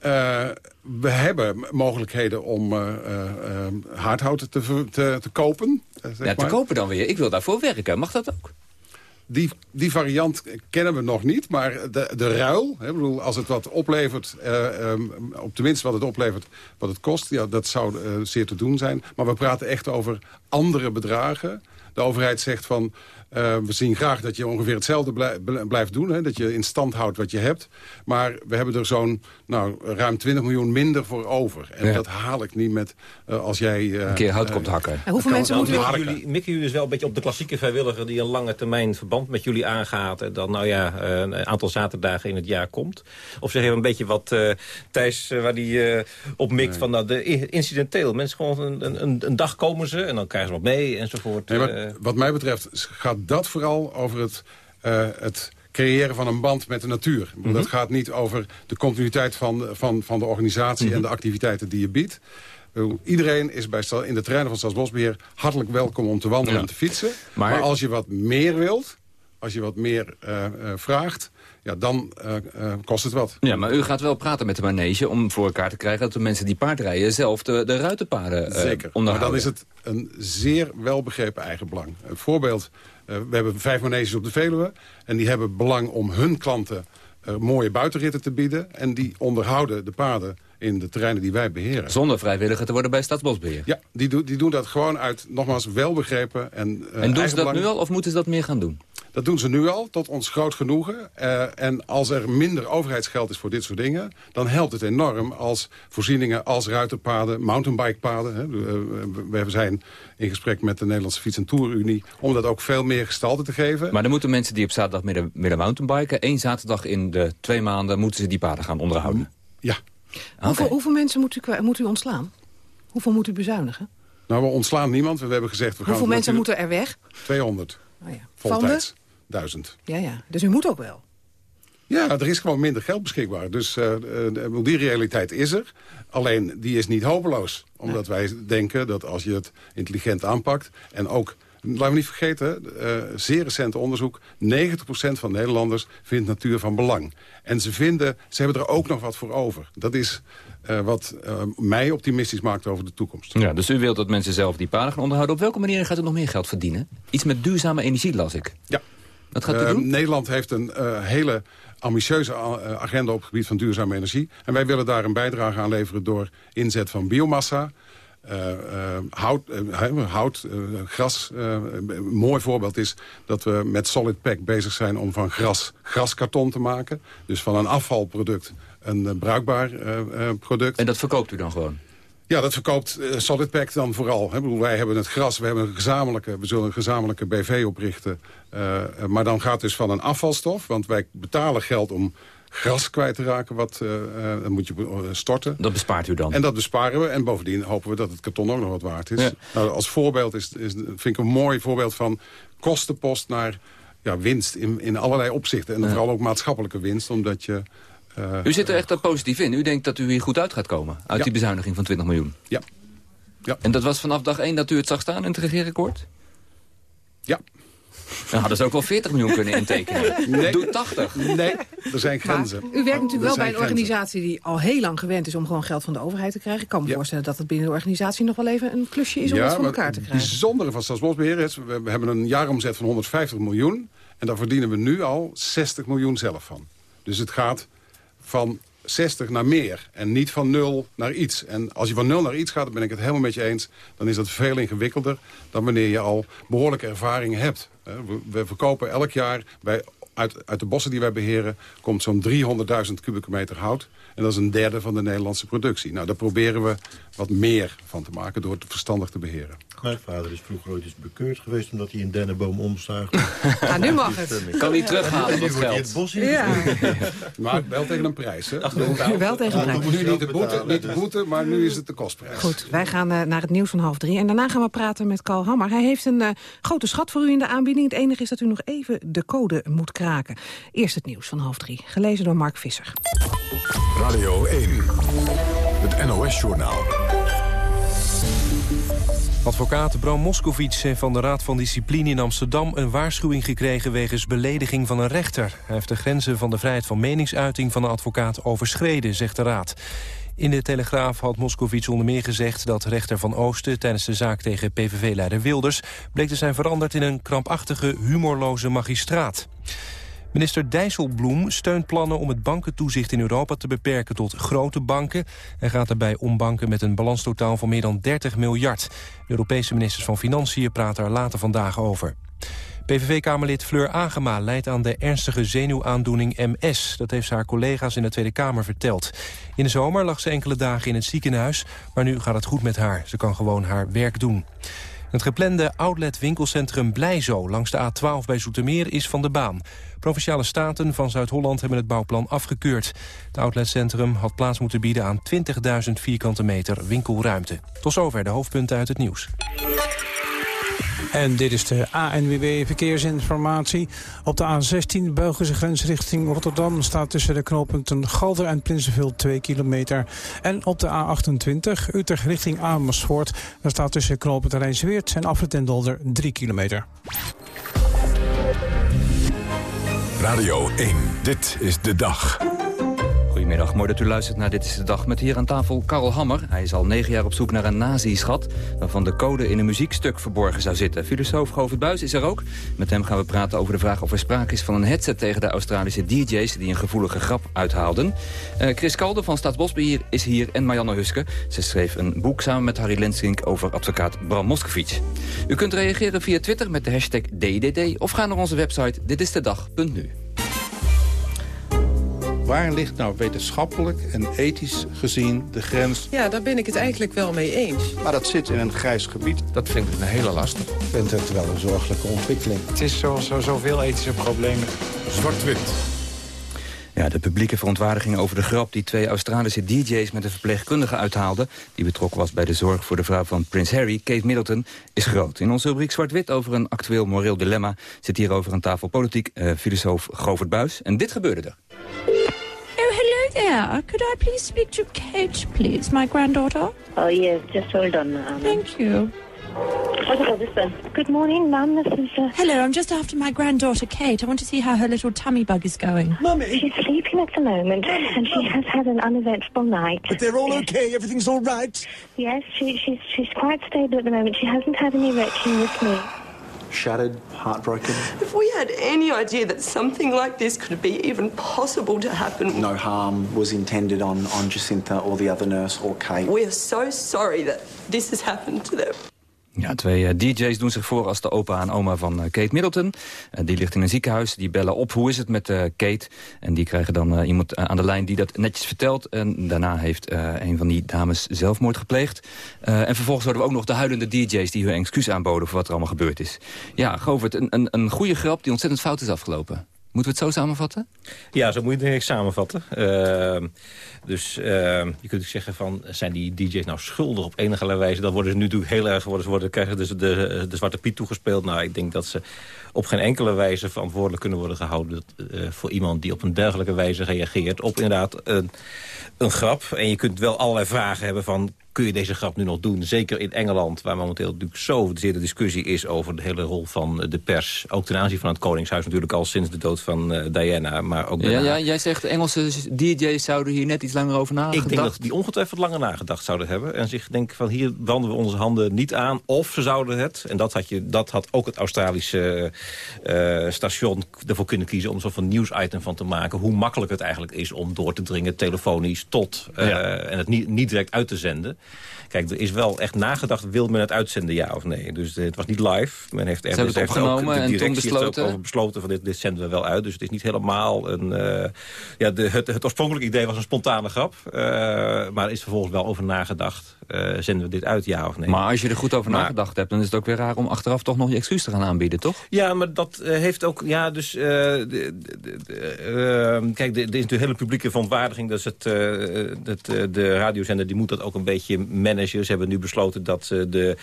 Eh, we hebben mogelijkheden om haardhout te, te, te kopen. zeg Ja, te kopen dan weer. Ik wil daarvoor werken. Mag dat ook? Die, die variant kennen we nog niet, maar de, de ruil, hè, bedoel, als het wat oplevert, ehm, op tenminste wat het oplevert, wat het kost, ja, dat zou zeer te doen zijn. Maar we praten echt over andere bedragen. De overheid zegt van, eh, we zien graag dat je ongeveer hetzelfde blij- bl- blijft doen, hè, dat je in stand houdt wat je hebt. Maar we hebben er zo'n nou, ruim 20 miljoen minder voor over. En Ja. dat haal ik niet met, eh, als jij... eh, Een keer hout komt hakken. En hoeveel mensen moeten. Jullie, mikken jullie dus wel een beetje op de klassieke vrijwilliger... die een lange termijn verband met jullie aangaat... en dan nou ja, een aantal zaterdagen in het jaar komt? Of zeg je een beetje wat eh, Thijs, waar die eh, op mikt... van nou, de incidenteel. Mensen gewoon een, een, een dag komen ze en dan krijgen ze wat mee enzovoort. Nee, maar wat mij betreft gaat dat vooral over het, eh, het creëren van een band met de natuur. Bedoel, Dat gaat niet over de continuïteit van, van, van de organisatie... en de activiteiten die je biedt. Iedereen is bij, in de terreinen van Staatsbosbeheer hartelijk welkom om te wandelen Ja. en te fietsen. Maar- Maar, als je wat meer wilt, als je wat meer eh, eh, vraagt, ja, dan eh, kost het wat. Ja, maar u gaat wel praten met de manege om voor elkaar te krijgen... dat de mensen die paardrijden zelf de, de ruitenpaden Zeker. Maar onderhouden. dan is het een zeer welbegrepen eigenbelang. Een voorbeeld, we hebben vijf maneges op de Veluwe... en die hebben belang om hun klanten mooie buitenritten te bieden... en die onderhouden de paden in de terreinen die wij beheren. Zonder vrijwilliger te worden bij Staatsbosbeheer. Ja, die, doen- die doen dat gewoon uit, nogmaals, welbegrepen en eh, en doen ze dat nu al of moeten ze dat meer gaan doen? Dat doen ze nu al, tot ons groot genoegen. Eh, en als er minder overheidsgeld is voor dit soort dingen... dan helpt het enorm als voorzieningen als ruiterpaden, mountainbikepaden... Hè, we, we zijn in gesprek met de Nederlandse Fiets- en Tourunie... om dat ook veel meer gestalte te geven. Maar dan moeten mensen die op zaterdag willen, willen mountainbiken... één zaterdag in de twee maanden moeten ze die paden gaan onderhouden. Ja. Hoeveel, hoeveel mensen moet u, moet u ontslaan? Hoeveel moet u bezuinigen? Nou, we ontslaan niemand. We hebben gezegd... We gaan Hoeveel mensen moeten er weg? 200. Oh ja. Van de? Voltijds. Duizend. Ja, ja. Dus u moet ook wel. Ja, er is gewoon minder geld beschikbaar. Dus eh, eh, die realiteit is er. Alleen, die is niet hopeloos. Omdat wij denken dat als je het intelligent aanpakt... en ook laten we niet vergeten, uh, zeer recent onderzoek... 90% van Nederlanders vindt natuur van belang. En ze vinden, ze hebben er ook nog wat voor over. Dat is uh, wat uh, mij optimistisch maakt over de toekomst. Ja, dus u wilt dat mensen zelf die paden gaan onderhouden. Op welke manier gaat u nog meer geld verdienen? Iets met duurzame energie, las ik. Ja. Wat gaat u doen? Nederland heeft een hele ambitieuze agenda op het gebied van duurzame energie. En wij willen daar een bijdrage aan leveren door inzet van biomassa... Uh, uh, hout, uh, hout gras. een mooi voorbeeld is dat we met Solid Pack bezig zijn om van gras graskarton te maken. Dus van een afvalproduct een bruikbaar product. En dat verkoopt u dan gewoon? Ja, dat verkoopt Solid Pack dan vooral. Hè. Wij hebben het gras, we, hebben een gezamenlijke, we zullen een gezamenlijke BV oprichten. maar dan gaat dus van een afvalstof, want wij betalen geld om gras kwijt te raken, wat uh, moet je eh, storten. Dat bespaart u dan? En dat besparen we. En bovendien hopen we dat het karton ook nog wat waard is. Nou, als voorbeeld is, is, vind ik een mooi voorbeeld van kostenpost naar ja, winst in, in allerlei opzichten. En vooral ook maatschappelijke winst, omdat je... Uh, u zit er echt positief in. U denkt dat u hier goed uit gaat komen uit die bezuiniging van 20 miljoen. Ja. ja. En dat was vanaf dag 1 dat u het zag staan in het regeerakkoord? Ja. Dan hadden ze ook wel 40 miljoen kunnen intekenen. [LAUGHS] Nee. Doe 80. Nee, er zijn grenzen. u werkt natuurlijk wel bij een organisatie die al heel lang gewend is... om gewoon geld van de overheid te krijgen. Ik kan me voorstellen dat het binnen de organisatie nog wel even een klusje is... om dat voor elkaar te krijgen. Het bijzondere van Staatsbosbeheer is... we hebben een jaaromzet van 150 miljoen... en daar verdienen we nu al 60 miljoen zelf van. Dus het gaat van 60 naar meer. En niet van 0 naar iets. En als je van 0 naar iets gaat, dan ben ik het helemaal met je eens... dan is dat veel ingewikkelder dan wanneer je al behoorlijke ervaring hebt. We, verkopen elk jaar, bij, uit, uit de bossen die wij beheren... komt zo'n 300.000 kubieke meter hout. En dat is een derde van de Nederlandse productie. Nou, daar proberen we wat meer van te maken door het verstandig te beheren. Mijn vader is vroeger ooit eens bekeurd geweest omdat hij een dennenboom omstuigde. [LAUGHS] Ja, nu mag het. Kan hij terughalen, dat geld. het bos in. [LAUGHS] Ja. maar wel tegen een prijs, hè? wel tegen een prijs. Nu niet de boete, niet de boete, maar nu is het de kostprijs. Goed, wij gaan uh, naar het nieuws van half drie. En daarna gaan we praten met Carl Hammer. Hij heeft een uh, grote schat voor u in de aanbieding. Het enige is dat u nog even de code moet kraken. Eerst het nieuws van half drie. Gelezen door Mark Visser. Radio 1, het NOS-journaal. Advocaat Bram Moskowitz heeft van de Raad van Discipline in Amsterdam... een waarschuwing gekregen wegens belediging van een rechter. Hij heeft de grenzen van de vrijheid van meningsuiting van de advocaat overschreden, zegt de Raad. In de Telegraaf had Moskowitz onder meer gezegd dat rechter Van Oosten... tijdens de zaak tegen PVV-leider Wilders... bleek te zijn veranderd in een krampachtige, humorloze magistraat. Minister Dijsselbloem steunt plannen om het bankentoezicht in Europa te beperken tot grote banken. Hij gaat daarbij om banken met een balanstotaal van meer dan 30 miljard. De Europese ministers van Financiën praten er later vandaag over. PVV-kamerlid Fleur Agema leidt aan de ernstige zenuwaandoening MS. Dat heeft ze haar collega's in de Tweede Kamer verteld. In de zomer lag ze enkele dagen in het ziekenhuis, maar nu gaat het goed met haar. Ze kan gewoon haar werk doen. Het geplande outlet-winkelcentrum Blijzo langs de A12 bij Zoetermeer is van de baan. Provinciale staten van Zuid-Holland hebben het bouwplan afgekeurd. Het outletcentrum had plaats moeten bieden aan 20.000 vierkante meter winkelruimte. Tot zover de hoofdpunten uit het nieuws. En dit is de ANWB Verkeersinformatie. Op de A16 Belgische grens richting Rotterdam staat tussen de knooppunten Galder en Prinsenveld 2 kilometer. En op de A28 Utrecht richting Amersfoort. Daar staat tussen knooppunt Rijnsweert en Afrit en Dolder 3 kilometer. Radio 1, dit is de dag. Goedemiddag, mooi dat u luistert naar Dit is de Dag. Met hier aan tafel Karel Hammer. Hij is al negen jaar op zoek naar een nazi-schat... waarvan de code in een muziekstuk verborgen zou zitten. Filosoof Govert Buis is er ook. Met hem gaan we praten over de vraag of er sprake is van een headset... tegen de Australische DJ's die een gevoelige grap uithaalden. Uh, Chris Kalde van Staatsbosbeheer is hier en Marianne Huske. Ze schreef een boek samen met Harry Lensink over advocaat Bram Moskowitz. U kunt reageren via Twitter met de hashtag DDD... of ga naar onze website ditistedag.nu. Waar ligt nou wetenschappelijk en ethisch gezien de grens? Ja, daar ben ik het eigenlijk wel mee eens. Maar dat zit in een grijs gebied. Dat vind ik een hele lastig. Ik vind het wel een zorgelijke ontwikkeling. Het is zoals zo, zoveel ethische problemen. Zwart-wit. Ja, de publieke verontwaardiging over de grap die twee Australische DJ's met een verpleegkundige uithaalden... die betrokken was bij de zorg voor de vrouw van Prins Harry, Kate Middleton, is groot. In onze rubriek Zwart-Wit over een actueel moreel dilemma... zit hier over een tafel politiek uh, filosoof Govert Buis. En dit gebeurde er. There. Could I please speak to Kate, please, my granddaughter? Oh, yes. Just hold on. Thank you. Good morning, Mum. This is. Uh... Hello, I'm just after my granddaughter Kate. I want to see how her little tummy bug is going. Mummy? She's sleeping at the moment, and she has had an uneventful night. But they're all okay? Everything's all right? Yes, she, she's, she's quite stable at the moment. She hasn't had any erection with me. Shattered, heartbroken. If we had any idea that something like this could be even possible to happen, No harm was intended on, on Jacinta or the other nurse or Kate. we are so sorry that this has happened to them. Ja, twee eh, DJ's doen zich voor als de opa en oma van eh, Kate Middleton. Eh, die ligt in een ziekenhuis, die bellen op hoe is het met Kate. En die krijgen dan iemand aan de lijn die dat netjes vertelt. En daarna heeft een van die dames zelfmoord gepleegd. En vervolgens horen we ook nog de huilende DJ's die hun excuus aanboden voor wat er allemaal gebeurd is. Ja, Govert, een, een, een goede grap die ontzettend fout is afgelopen. Moeten we het zo samenvatten? Ja, zo moet je het ik samenvatten. Ehm, dus ehm, je kunt ook zeggen van, zijn die DJ's nou schuldig op enige wijze? Dan worden ze nu natuurlijk heel erg, ze worden, krijgen dus de, de Zwarte Piet toegespeeld. Nou, ik denk dat ze op geen enkele wijze verantwoordelijk kunnen worden gehouden... eh, voor iemand die op een dergelijke wijze reageert. Op inderdaad een, een grap. En je kunt wel allerlei vragen hebben van... Kun je deze grap nu nog doen? Zeker in Engeland, waar momenteel natuurlijk zo zeer de discussie is... over de hele rol van de pers. Ook ten aanzien van het Koningshuis natuurlijk al sinds de dood van eh, Diana. Maar ook Ja, daarna. ja, jij zegt Engelse DJ's zouden hier net iets langer over nagedacht. Ik denk dat die ongetwijfeld langer nagedacht zouden hebben. En zich denken van hier branden we onze handen niet aan. Of ze zouden het, en dat had, je, dat had ook het Australische eh, station ervoor kunnen kiezen... om er een soort van nieuwsitem van te maken. Hoe makkelijk het eigenlijk is om door te dringen telefonisch tot... eh, Ja. en het niet, niet direct uit te zenden. Kijk, er is wel echt nagedacht, wil men het uitzenden, ja of nee? Dus het was niet live. Men heeft, Ze hebben het heeft ook- opgenomen de en toen besloten- over besloten van dit, dit zenden we wel uit. Dus het is niet helemaal een... eh, ja, de, het, het oorspronkelijke idee was een spontane grap. eh, maar er is vervolgens wel over nagedacht. Eh, zenden we dit uit, ja of nee? Maar als je er goed over Maar- nagedacht hebt... dan is het ook weer raar om achteraf toch nog je excuus te gaan aanbieden, toch? Ja, maar dat eh, heeft ook... Ja, dus... eh, de, de, de, kijk, er is natuurlijk hele publieke verontwaardiging. Dus het, eh, de radiozender die moet dat ook een beetje managen. Ze hebben nu besloten dat de...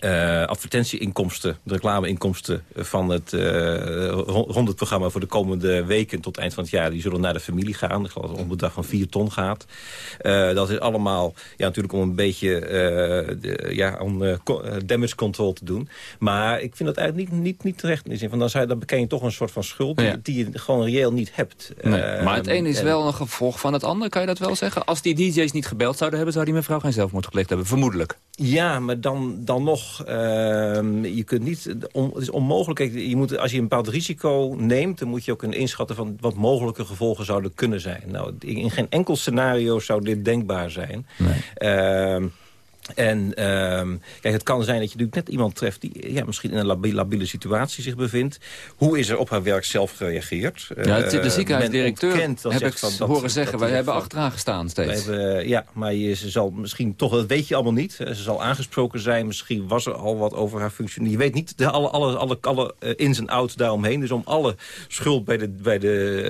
eh, advertentieinkomsten, de reclameinkomsten van het, ro- rond het programma voor de komende weken tot eind van het jaar, die zullen naar de familie gaan. Ik geloof dat het om een bedrag van 4 ton gaat. Eh, dat is allemaal ja, natuurlijk om een beetje eh, de, ja, om damage control te doen. Maar ik vind dat eigenlijk niet, niet, niet terecht in de zin van dan, zou je, dan beken je toch een soort van schuld die, Ja. die je gewoon reëel niet hebt. Nee, maar het een is en- wel een gevolg van het ander, kan je dat wel zeggen? Als die DJ's niet gebeld zouden hebben, zou die mevrouw geen zelfmoord gepleegd hebben, vermoedelijk. Ja, maar dan, dan nog, ehm, je kunt niet, on- het is onmogelijk. Kijk, je moet, als je een bepaald risico neemt, dan moet je ook kunnen inschatten van wat mogelijke gevolgen zouden kunnen zijn. Nou, in geen enkel scenario zou dit denkbaar zijn. Ehm, en ehm, kijk, het kan zijn dat je natuurlijk net iemand treft... die ja, misschien in een labi- labiele situatie zich bevindt. Hoe is er op haar werk zelf gereageerd? Ja, het- de Eh, ziekenhuisdirecteur men ontkent dat heb ik van dat- horen dat zeggen... wij hebben achteraan gestaan steeds. wij hebben, ja, maar je, ze zal misschien toch, dat weet je allemaal niet. Eh, Ze zal aangesproken zijn, misschien was er al wat over haar functie. Je weet niet de, alle, alle, alle, alle eh, ins en outs daaromheen. Dus om alle schuld bij de, bij de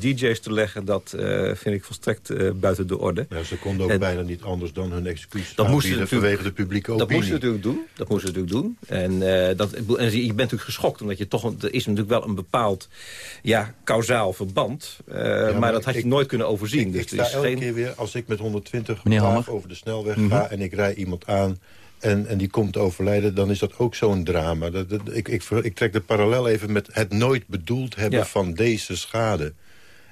eh, DJ's te leggen, dat eh, vind ik volstrekt eh, buiten de orde. Ja, ze konden ook En- bijna niet anders dan hun excuus dat moesten aanbieden ze natuurlijk- vanwege de publieke Dat opinie. moesten ze natuurlijk doen. Dat moesten ze natuurlijk doen. En, eh, dat, en je bent natuurlijk geschokt, omdat je toch, er is natuurlijk wel een bepaald ja, kausaal verband. Eh, maar, maar dat had je ik- nooit kunnen overzien. Ik dus sta is elke geen... keer weer, als ik met 120 Meneer laag Hammer. over de snelweg Mhm. ga... en ik rij iemand aan en, en die komt overlijden... dan is dat ook zo'n drama. Dat, dat- ik, ik, ik trek de parallel even met het nooit bedoeld hebben Ja. van deze schade.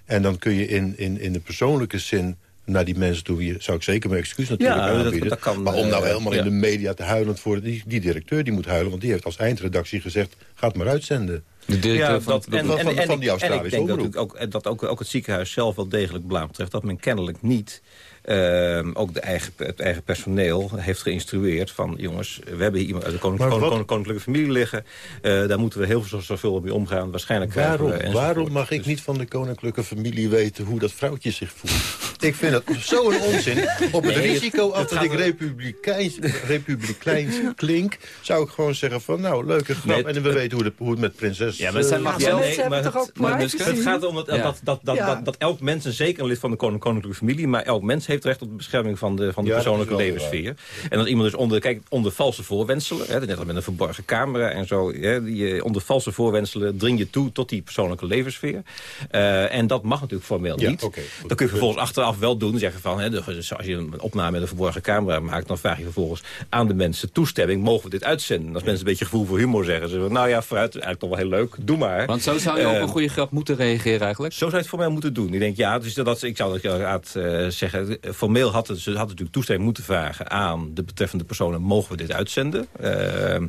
En dan kun je in, in, in de persoonlijke zin naar die mensen toe... zou ik zeker mijn excuus natuurlijk Ja, dat- aanbieden. dat kan, maar om nou eh, helemaal ja. in de media te huilen voor... Die, die directeur die moet huilen, want die heeft als eindredactie gezegd... ga het maar uitzenden. De Ja, dat, en, van, en, van, en, van die en ik Australische denk dat, ook, dat ook, ook het ziekenhuis zelf wel degelijk belaam betreft... dat men kennelijk niet, ehm, ook de eigen, het eigen personeel, heeft geïnstrueerd van... jongens, we hebben hier iemand uit de koninklijke familie liggen. Eh, daar moeten we heel veel zorgvuldig mee omgaan. Waarschijnlijk krijgen Waarom, we waarom mag ik niet van de koninklijke familie weten hoe dat vrouwtje zich voelt? ik vind het zo'n onzin. Op het Nee, het- risico af dat ik er- republikeins, republikeins klink... zou ik gewoon zeggen van nou, leuke grap. Nee, en we weten hoe, de, hoe het met prinses... Ja, maar het zijn eh, mag Ja, nee, maar het, maar het gaat erom dat, Ja. dat, dat, dat, Ja. dat, dat elk mens, en zeker een lid van de koninklijke familie... maar elk mens heeft heeft recht op de bescherming van de, van de Ja, dat persoonlijke levenssfeer. En als iemand dus onder, kijk, onder valse voorwenselen, hè, net als met een verborgen camera en zo, hè, die, eh, onder valse voorwenselen dring je toe tot die persoonlijke levenssfeer. Eh, en dat mag natuurlijk formeel Ja, niet. Dan kun je vervolgens achteraf wel doen, zeggen van, hè, dus als je een opname met een verborgen camera maakt, dan vraag je vervolgens aan de mensen toestemming, mogen we dit uitzenden? En als mensen een beetje gevoel voor humor zeggen, ze zeggen, nou ja, vooruit, eigenlijk toch wel heel leuk, doe maar. Want zo zou je op Eh, een goede grap moeten reageren eigenlijk. zo zou je het voor mij moeten doen. Ik denk, ja, dus dat, ik zou dat inderdaad eh, zeggen. Formeel had het, ze hadden natuurlijk toestemming moeten vragen aan de betreffende personen. Mogen we dit uitzenden? Uh,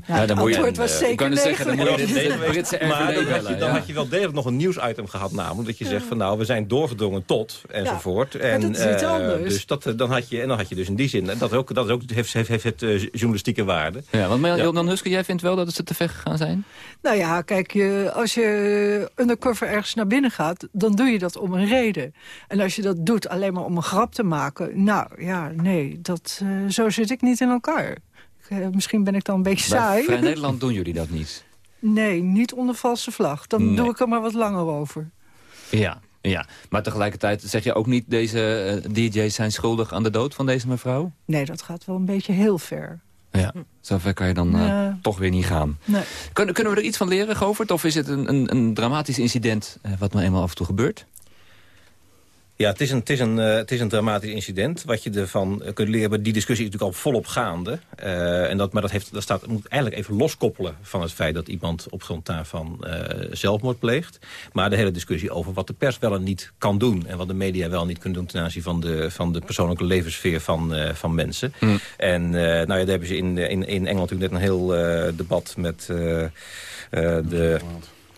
ja, dan moet je, antwoord was eh, zeker kan dus zeggen, dan moet je nee, de Britse RVD maar dan, had je, dan ja. had je wel degelijk nog een nieuwsitem gehad namelijk. Dat je zegt van nou, we zijn doorgedrongen tot enzovoort. en, dat is iets eh, anders. dus dat, eh, dan had je, en dan had je dus in die zin, en dat, ook, dat is ook, heeft, heeft, heeft het journalistieke waarde. Ja, want Mel- Ja. Johan Huske, jij vindt wel dat het te ver gegaan zijn? Nou ja, kijk, je, als je undercover ergens naar binnen gaat... dan doe je dat om een reden. En als je dat doet alleen maar om een grap te maken... nou ja, nee, dat, eh, zo zit ik niet in elkaar. Eh, misschien ben ik dan een beetje Bij saai. Vrij [LAUGHS] Nederland doen jullie dat niet. Nee, niet onder valse vlag. Dan Nee. doe ik er maar wat langer over. Ja, ja. Maar tegelijkertijd zeg je ook niet... deze eh, DJ's zijn schuldig aan de dood van deze mevrouw? Nee, dat gaat wel een beetje heel ver. Ja, zover kan je dan eh, toch weer niet gaan. Nee. Kunnen, kunnen we er iets van leren, Govert? Of is het een, een, een dramatisch incident eh, wat nou eenmaal af en toe gebeurt? Ja, het is, een, het, is een, eh, het is een dramatisch incident. Wat je ervan kunt leren, die discussie is natuurlijk al volop gaande. Eh, en dat, maar dat, heeft, dat staat, moet eigenlijk even loskoppelen van het feit dat iemand op grond daarvan eh, zelfmoord pleegt. Maar de hele discussie over wat de pers wel en niet kan doen. En wat de media wel en niet kunnen doen ten aanzien van de, van de persoonlijke levenssfeer van, eh, van mensen. En eh, nou ja, daar hebben ze in, in, in Engeland natuurlijk net een heel eh, debat met de...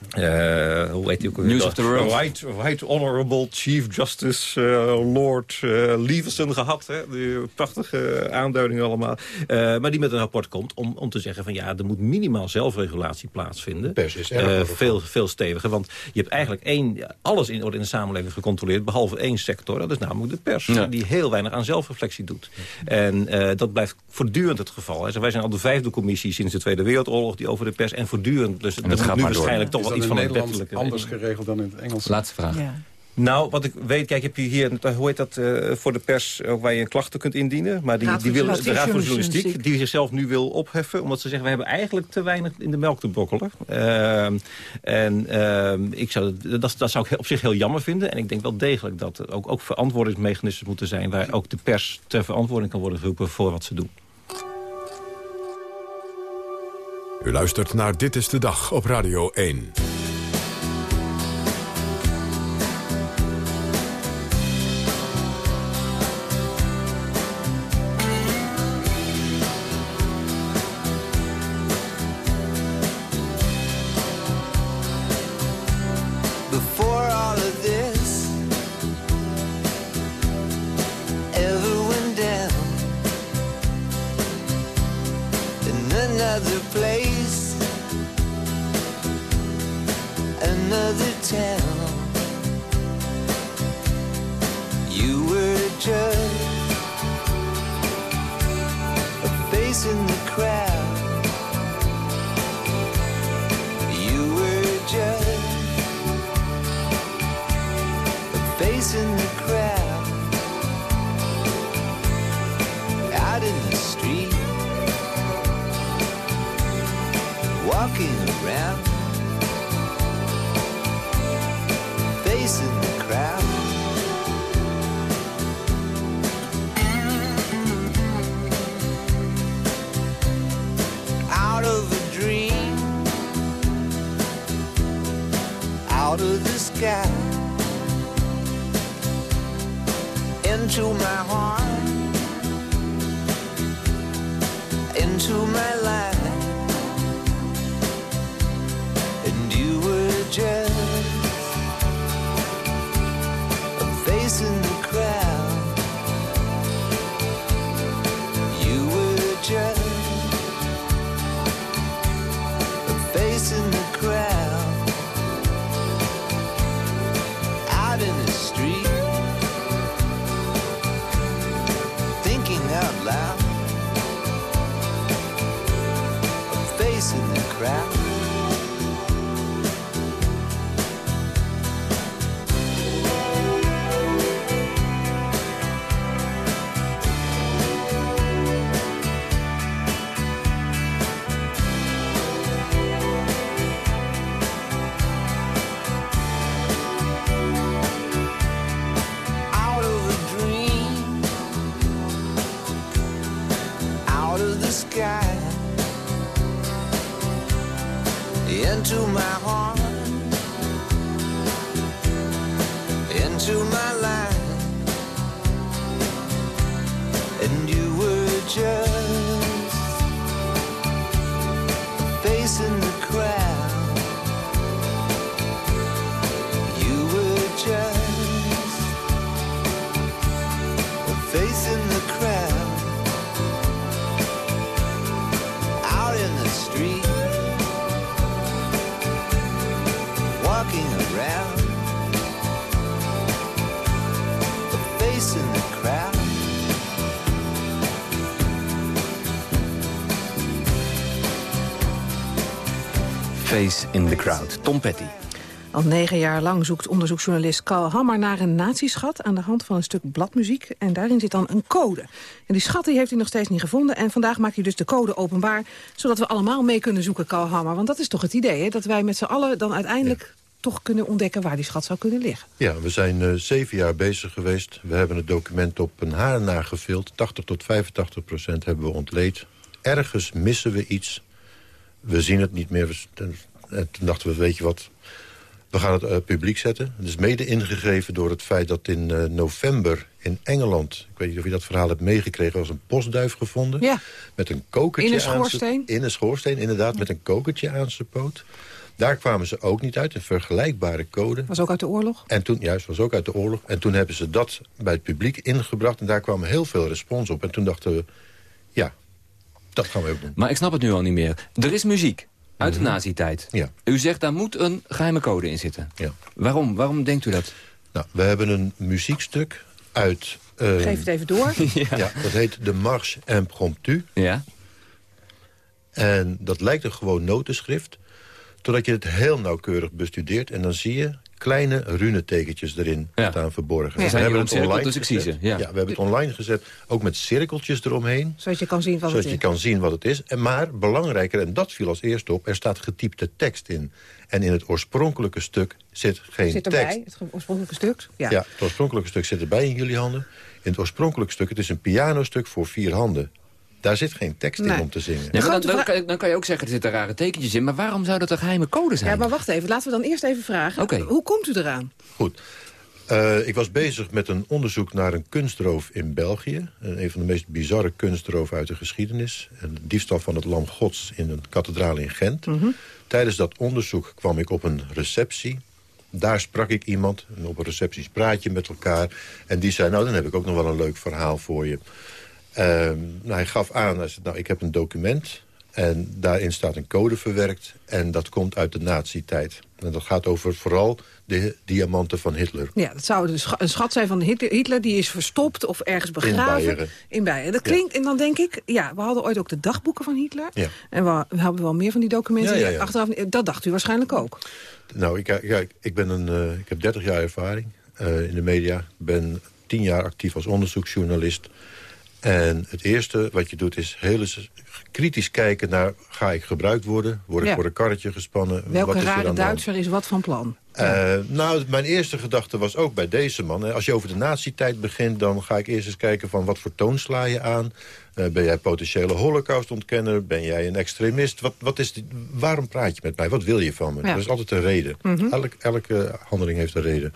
eh, hoe heet die ook? News of the World. Right, right Honorable Chief Justice eh, Lord uh, Leveson gehad. Hè? Die prachtige aanduidingen allemaal. Eh, maar die met een rapport komt om, om te zeggen van ja, er moet minimaal zelfregulatie plaatsvinden. Pers is erg Eh, voor de veel, veel steviger. Want je hebt eigenlijk één, ja, alles in, wordt in de samenleving gecontroleerd, behalve één sector. Dat is namelijk de pers, Ja. die heel weinig aan zelfreflectie doet. En eh, dat blijft voortdurend het geval. Hè. Wij zijn al de vijfde commissie sinds de Tweede Wereldoorlog die over de pers en voortdurend. Dus dat er moet gaat nu maar door. waarschijnlijk toch wel iets van een Nederland wettelijke anders geregeld dan in het Engels? Laatste vraag. Ja. nou, wat ik weet, kijk, heb je hier, hoe heet dat, eh, voor de pers, waar je een klachten kunt indienen. Maar die, Raad die wil, de Raad voor Journalistiek. Journalistiek, die zichzelf nu wil opheffen. Omdat ze zeggen, we hebben eigenlijk te weinig in de melk te brokkelen. Ehm, en ehm, ik zou, dat, dat zou ik op zich heel jammer vinden. En ik denk wel degelijk dat er ook, ook verantwoordingsmechanismen moeten zijn... waar ook de pers ter verantwoording kan worden geroepen voor wat ze doen. U luistert naar Dit is de Dag op Radio 1. Out of a dream. Out of the sky. Into my heart, Face in the crowd. Tom Petty. Al negen jaar lang zoekt onderzoeksjournalist Carl Hammer naar een natieschat... aan de hand van een stuk bladmuziek. En daarin zit dan een code. En die schat die heeft hij nog steeds niet gevonden. En vandaag maakt hij dus de code openbaar... zodat we allemaal mee kunnen zoeken, Carl Hammer. Want dat is toch het idee, hè? Dat wij met z'n allen dan uiteindelijk... toch kunnen ontdekken waar die schat zou kunnen liggen. Ja, we zijn eh, zeven jaar bezig geweest. We hebben het document op een haar nagevuld. 80 tot 85 procent hebben we ontleed. Ergens missen we iets. We zien het niet meer. En toen dachten we, weet je wat... We gaan het eh, publiek zetten. Het is mede ingegeven door het feit dat in eh, november in Engeland... ik weet niet of je dat verhaal hebt meegekregen... was een postduif gevonden. Ja. Met een kokertje In een aan schoorsteen? In een schoorsteen, inderdaad, met een kokertje aan zijn poot. Daar kwamen ze ook niet uit, een vergelijkbare code. Was ook uit de oorlog? En toen, juist, was ook uit de oorlog. En toen hebben ze dat bij het publiek ingebracht. En daar kwam heel veel respons op. En toen dachten we, dat gaan we ook doen. Maar ik snap het nu al niet meer. Er is muziek uit de nazi-tijd. Ja. U zegt daar moet een geheime code in zitten. Ja. Waarom? Waarom denkt u dat? Nou, we hebben een muziekstuk uit... eh, Geef het even door. [LAUGHS] ja. dat heet de Marche Impromptu. Ja. En dat lijkt een gewoon notenschrift. Totdat je het heel nauwkeurig bestudeert. En dan zie je kleine runetekentjes erin staan verborgen. Ze We hebben het online dus ik zie gezet. ze, ja. we hebben het online gezet. Ook met cirkeltjes eromheen. Zodat je kan zien wat zodat het je is. kan zien wat het is. En maar belangrijker, en dat viel als eerste op... er staat getypte tekst in. En in het oorspronkelijke stuk zit geen Zit tekst. erbij, het oorspronkelijke stuk. Ja. Ja. het oorspronkelijke stuk zit erbij in jullie handen. In het oorspronkelijke stuk, het is een pianostuk voor vier handen. Daar zit geen tekst in om te zingen. Ja, dan, dan, kan je- dan kan je ook zeggen, er zitten rare tekentjes in. Maar waarom zou dat een geheime code zijn? Ja, maar wacht even. Laten we dan eerst even vragen. Oké. Hoe komt u eraan? Goed. Eh, ik was bezig met een onderzoek naar een kunstroof in België. Eh, een van de meest bizarre kunstroven uit de geschiedenis. Een diefstal van het lam gods in een kathedraal in Gent. Tijdens dat onderzoek kwam ik op een receptie. Daar sprak ik iemand. En op een receptie praat je met elkaar. En die zei, nou dan heb ik ook nog wel een leuk verhaal voor je. Ehm, nou, hij gaf aan, hij zei, nou, ik heb een document... en daarin staat een code verwerkt... en dat komt uit de nazi-tijd. En dat gaat over vooral de diamanten van Hitler. Ja, dat zou dus een schat zijn van Hitler, Hitler die is verstopt of ergens begraven. Beieren. In Beieren. Dat klinkt, en dan denk ik, ja, we hadden ooit ook de dagboeken van Hitler. Ja. En we, we hebben wel meer van die documenten. Ja, ja, die. Achteraf, dat dacht u waarschijnlijk ook. Nou, ik, ja, ik, ben een, eh, ik heb 30 jaar ervaring eh, in de media. Ben 10 jaar actief als onderzoeksjournalist. En het eerste wat je doet is heel eens kritisch kijken naar... ga ik gebruikt worden? Word ik Ja. voor een karretje gespannen? Wat Welke is er aan rare? Duitser is wat van plan? Eh, nou, mijn eerste gedachte was ook bij deze man. Als je over de nazi-tijd begint, dan ga ik eerst eens kijken van wat voor toon sla je aan. Eh, ben jij potentiële holocaustontkenner? Ben jij een extremist? Wat, wat is die, waarom praat je met mij? Wat wil je van me? Ja. Er is altijd een reden. Mhm. Elk, elke handeling heeft een reden.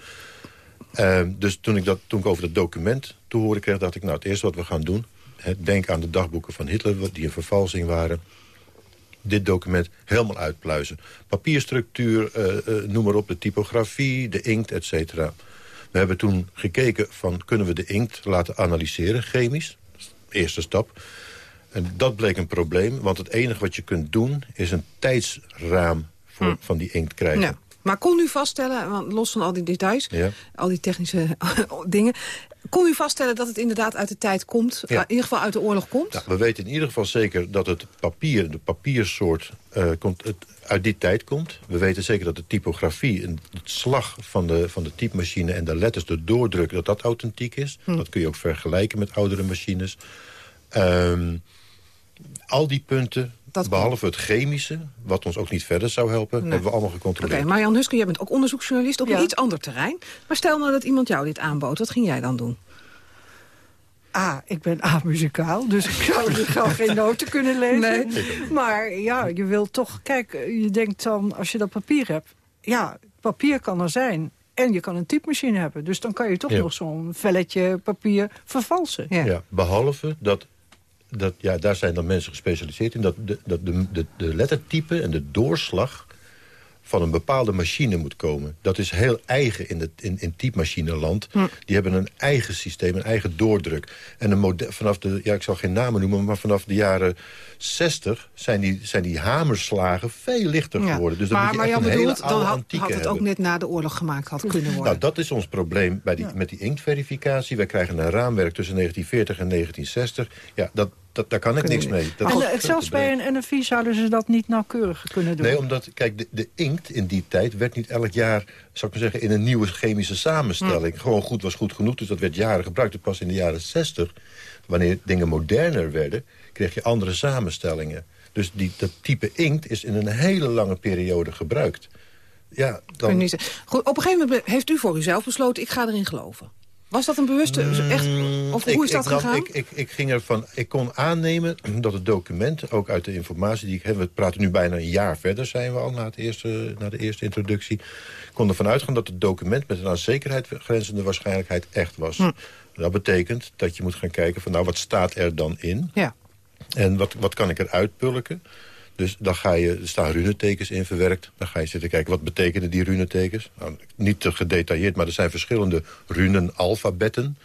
Eh, dus toen ik, dat, toen ik over dat document te horen kreeg, dacht ik... nou, het eerste wat we gaan doen... hè, denk aan de dagboeken van Hitler, die een vervalsing waren dit document helemaal uitpluizen. Papierstructuur, eh, eh, noem maar op, de typografie, de inkt, et cetera. We hebben toen gekeken van, kunnen we de inkt laten analyseren, chemisch? Dat is de eerste stap. En dat bleek een probleem, want het enige wat je kunt doen... is een tijdsraam voor, van die inkt krijgen. Ja. Maar kon u vaststellen, want los van al die details, Ja. al die technische [LAUGHS] dingen... kon u vaststellen dat het inderdaad uit de tijd komt, Ja. in ieder geval uit de oorlog komt? Nou, we weten in ieder geval zeker dat het papier, de papiersoort, eh, komt, het, uit die tijd komt. We weten zeker dat de typografie, het slag van de, van de typemachine en de letters, de doordruk, dat dat authentiek is. Hm. Dat kun je ook vergelijken met oudere machines. Ehm, al die punten, behalve het chemische, wat ons ook niet verder zou helpen, Nee. hebben we allemaal Oké, gecontroleerd. Marjan Huske, jij bent ook onderzoeksjournalist op Ja. een iets ander terrein. Maar stel nou dat iemand jou dit aanbood, wat ging jij dan doen? A, ik ben A-muzikaal, dus ik zou, ik zou [LAUGHS] geen noten kunnen lezen. Maar ja, je wilt toch... Kijk, je denkt dan, als je dat papier hebt... Ja, papier kan er zijn. En je kan een typemachine hebben. Dus dan kan je toch Ja. nog zo'n velletje papier vervalsen. Ja. behalve dat, dat ja, daar zijn dan mensen gespecialiseerd in... dat de, dat de, de, de lettertype en de doorslag van een bepaalde machine moet komen. Dat is heel eigen in, het, in, in typemachineland. Die hebben een eigen systeem, een eigen doordruk. En een vanaf de, ja, ik zal geen namen noemen... maar vanaf de jaren 60 zijn die, zijn die hamerslagen veel lichter Ja. geworden. Dus dan maar moet je maar echt een hele bedoelt, dan oude had, antieke had het hebben. ook net na de oorlog gemaakt had kunnen worden. Nou, dat is ons probleem bij die, met die inktverificatie. Wij krijgen een raamwerk tussen 1940 en 1960. Ja, dat, dat, daar kan ik niks mee. Dat en is eh, zelfs bij een NFI zouden ze dat niet nauwkeurig kunnen doen. Nee, omdat, kijk, de, de inkt in die tijd werd niet elk jaar, zou ik maar zeggen, in een nieuwe chemische samenstelling. Gewoon goed was goed genoeg, dus dat werd jaren gebruikt. En pas in de jaren 60, wanneer dingen moderner werden, kreeg je andere samenstellingen. Dus die, dat type inkt is in een hele lange periode gebruikt. Ja, dan. Goed, op een gegeven moment heeft u voor uzelf besloten, ik ga erin geloven. Was dat een bewuste, echt, of hoe Mm, Ik- is dat ik gegaan? Ik, ik, ik ging ervan, ik kon aannemen dat het document, ook uit de informatie die ik heb... we praten nu bijna een jaar verder zijn we al na, het eerste, na de eerste introductie... ik kon ervan uitgaan dat het document met een aan zekerheid grenzende waarschijnlijkheid echt was. Hm. Dat betekent dat je moet gaan kijken van nou wat staat er dan in... Ja. En wat, wat kan ik eruit pulken? Dus dan ga je, er staan runetekens in verwerkt. Dan ga je zitten kijken, wat betekenen die runetekens? Nou, niet te gedetailleerd, maar er zijn verschillende runenalfabetten.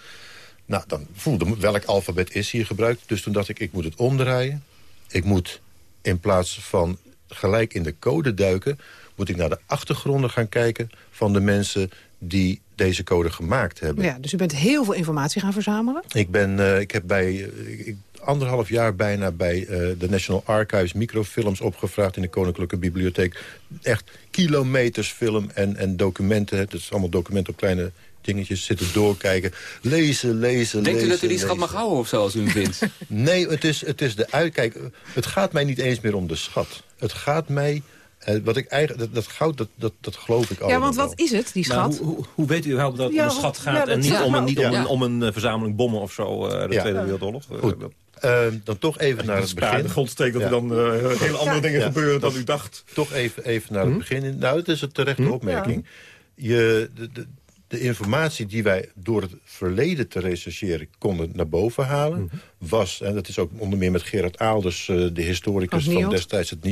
Nou, dan voelde welk alfabet is hier gebruikt? Dus toen dacht ik, ik moet het omdraaien. Ik moet in plaats van gelijk in de code duiken... moet ik naar de achtergronden gaan kijken van de mensen die deze code gemaakt hebben. Ja, dus u bent heel veel informatie gaan verzamelen. Ik, ben, eh, ik heb bij eh, ik, anderhalf jaar bijna bij eh, de National Archives microfilms opgevraagd in de Koninklijke Bibliotheek. Echt kilometers film en, en documenten. Het is allemaal documenten op kleine dingetjes. Zitten doorkijken. Lezen, lezen, Denkt u dat u die schat lezen. mag houden of zo als u hem vindt? [LAUGHS] Nee, het is, het is de uitkijk. Het gaat mij niet eens meer om de schat. Het gaat mij... eh, wat ik eigenlijk, dat, dat goud, dat, dat, dat geloof ik al. Ja, want wat is het, die Maar schat? hoe, hoe, hoe weet u überhaupt dat het Ja, om een schat gaat... en niet om, een, ja. niet om, een, om een eh, verzameling bommen of zo, eh, de Ja. Tweede Wereldoorlog? Goed. Eh, dan toch even naar het begin. de grond steekt dat Ja. er dan eh, hele andere dingen gebeuren dan u dacht. Toch even, even naar het begin. Nou, het is een terechte Hm? opmerking. Je, de, de, de informatie die wij door het verleden te rechercheren konden naar boven halen... was, en dat is ook onder meer met Gerard Aalders, eh, de historicus van destijds het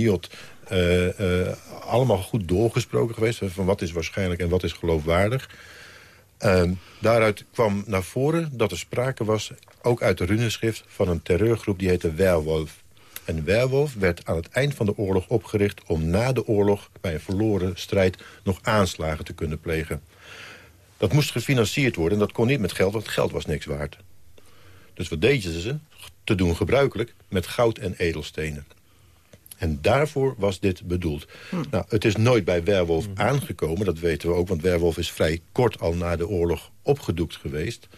eh, eh, allemaal goed doorgesproken geweest. Van wat is waarschijnlijk en wat is geloofwaardig. Ehm, daaruit kwam naar voren dat er sprake was, ook uit de runeschrift... van een terreurgroep die heette Werwolf. En Werwolf werd aan het eind van de oorlog opgericht... om na de oorlog, bij een verloren strijd, nog aanslagen te kunnen plegen. Dat moest gefinancierd worden en dat kon niet met geld, want geld was niks waard. Dus wat deden ze? Te doen gebruikelijk met goud en edelstenen. En daarvoor was dit bedoeld. Nou, het is nooit bij Werwolf aangekomen, dat weten we ook... want Werwolf is vrij kort al na de oorlog opgedoekt geweest.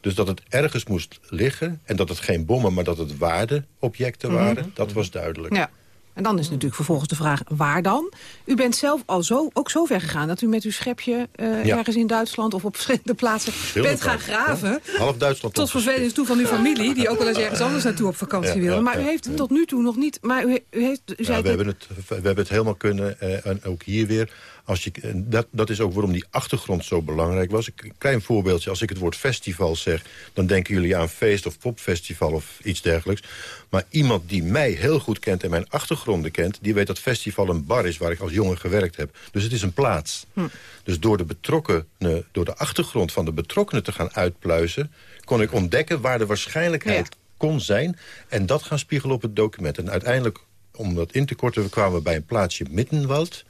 Dus dat het ergens moest liggen... en dat het geen bommen, maar dat het waardeobjecten Mhm. waren... dat was duidelijk. Ja. En dan is natuurlijk vervolgens de vraag, waar dan? U bent zelf al zo, ook zo ver gegaan dat u met uw schepje eh, Ja. ergens in Duitsland... of op verschillende plaatsen bent gaan graven. ja. Half Duitsland Tot vervelend toe van uw familie, die ook wel eens ergens anders naartoe op vakantie Ja, wilde. Maar u heeft het tot nu toe nog niet... Maar u, u heeft, u zei we, hebben het, we hebben het helemaal kunnen, eh, en ook hier weer. Als je, dat, dat is ook waarom die achtergrond zo belangrijk was. Een klein voorbeeldje, als ik het woord festival zeg... dan denken jullie aan feest of popfestival of iets dergelijks. Maar iemand die mij heel goed kent en mijn achtergronden kent... die weet dat festival een bar is waar ik als jongen gewerkt heb. Dus het is een plaats. Hm. Dus door de, betrokkenen, door de achtergrond van de betrokkenen te gaan uitpluizen... kon ik ontdekken waar de waarschijnlijkheid kon zijn... en dat gaan spiegelen op het document. En uiteindelijk, om dat in te korten, we kwamen bij een plaatsje Mittenwald...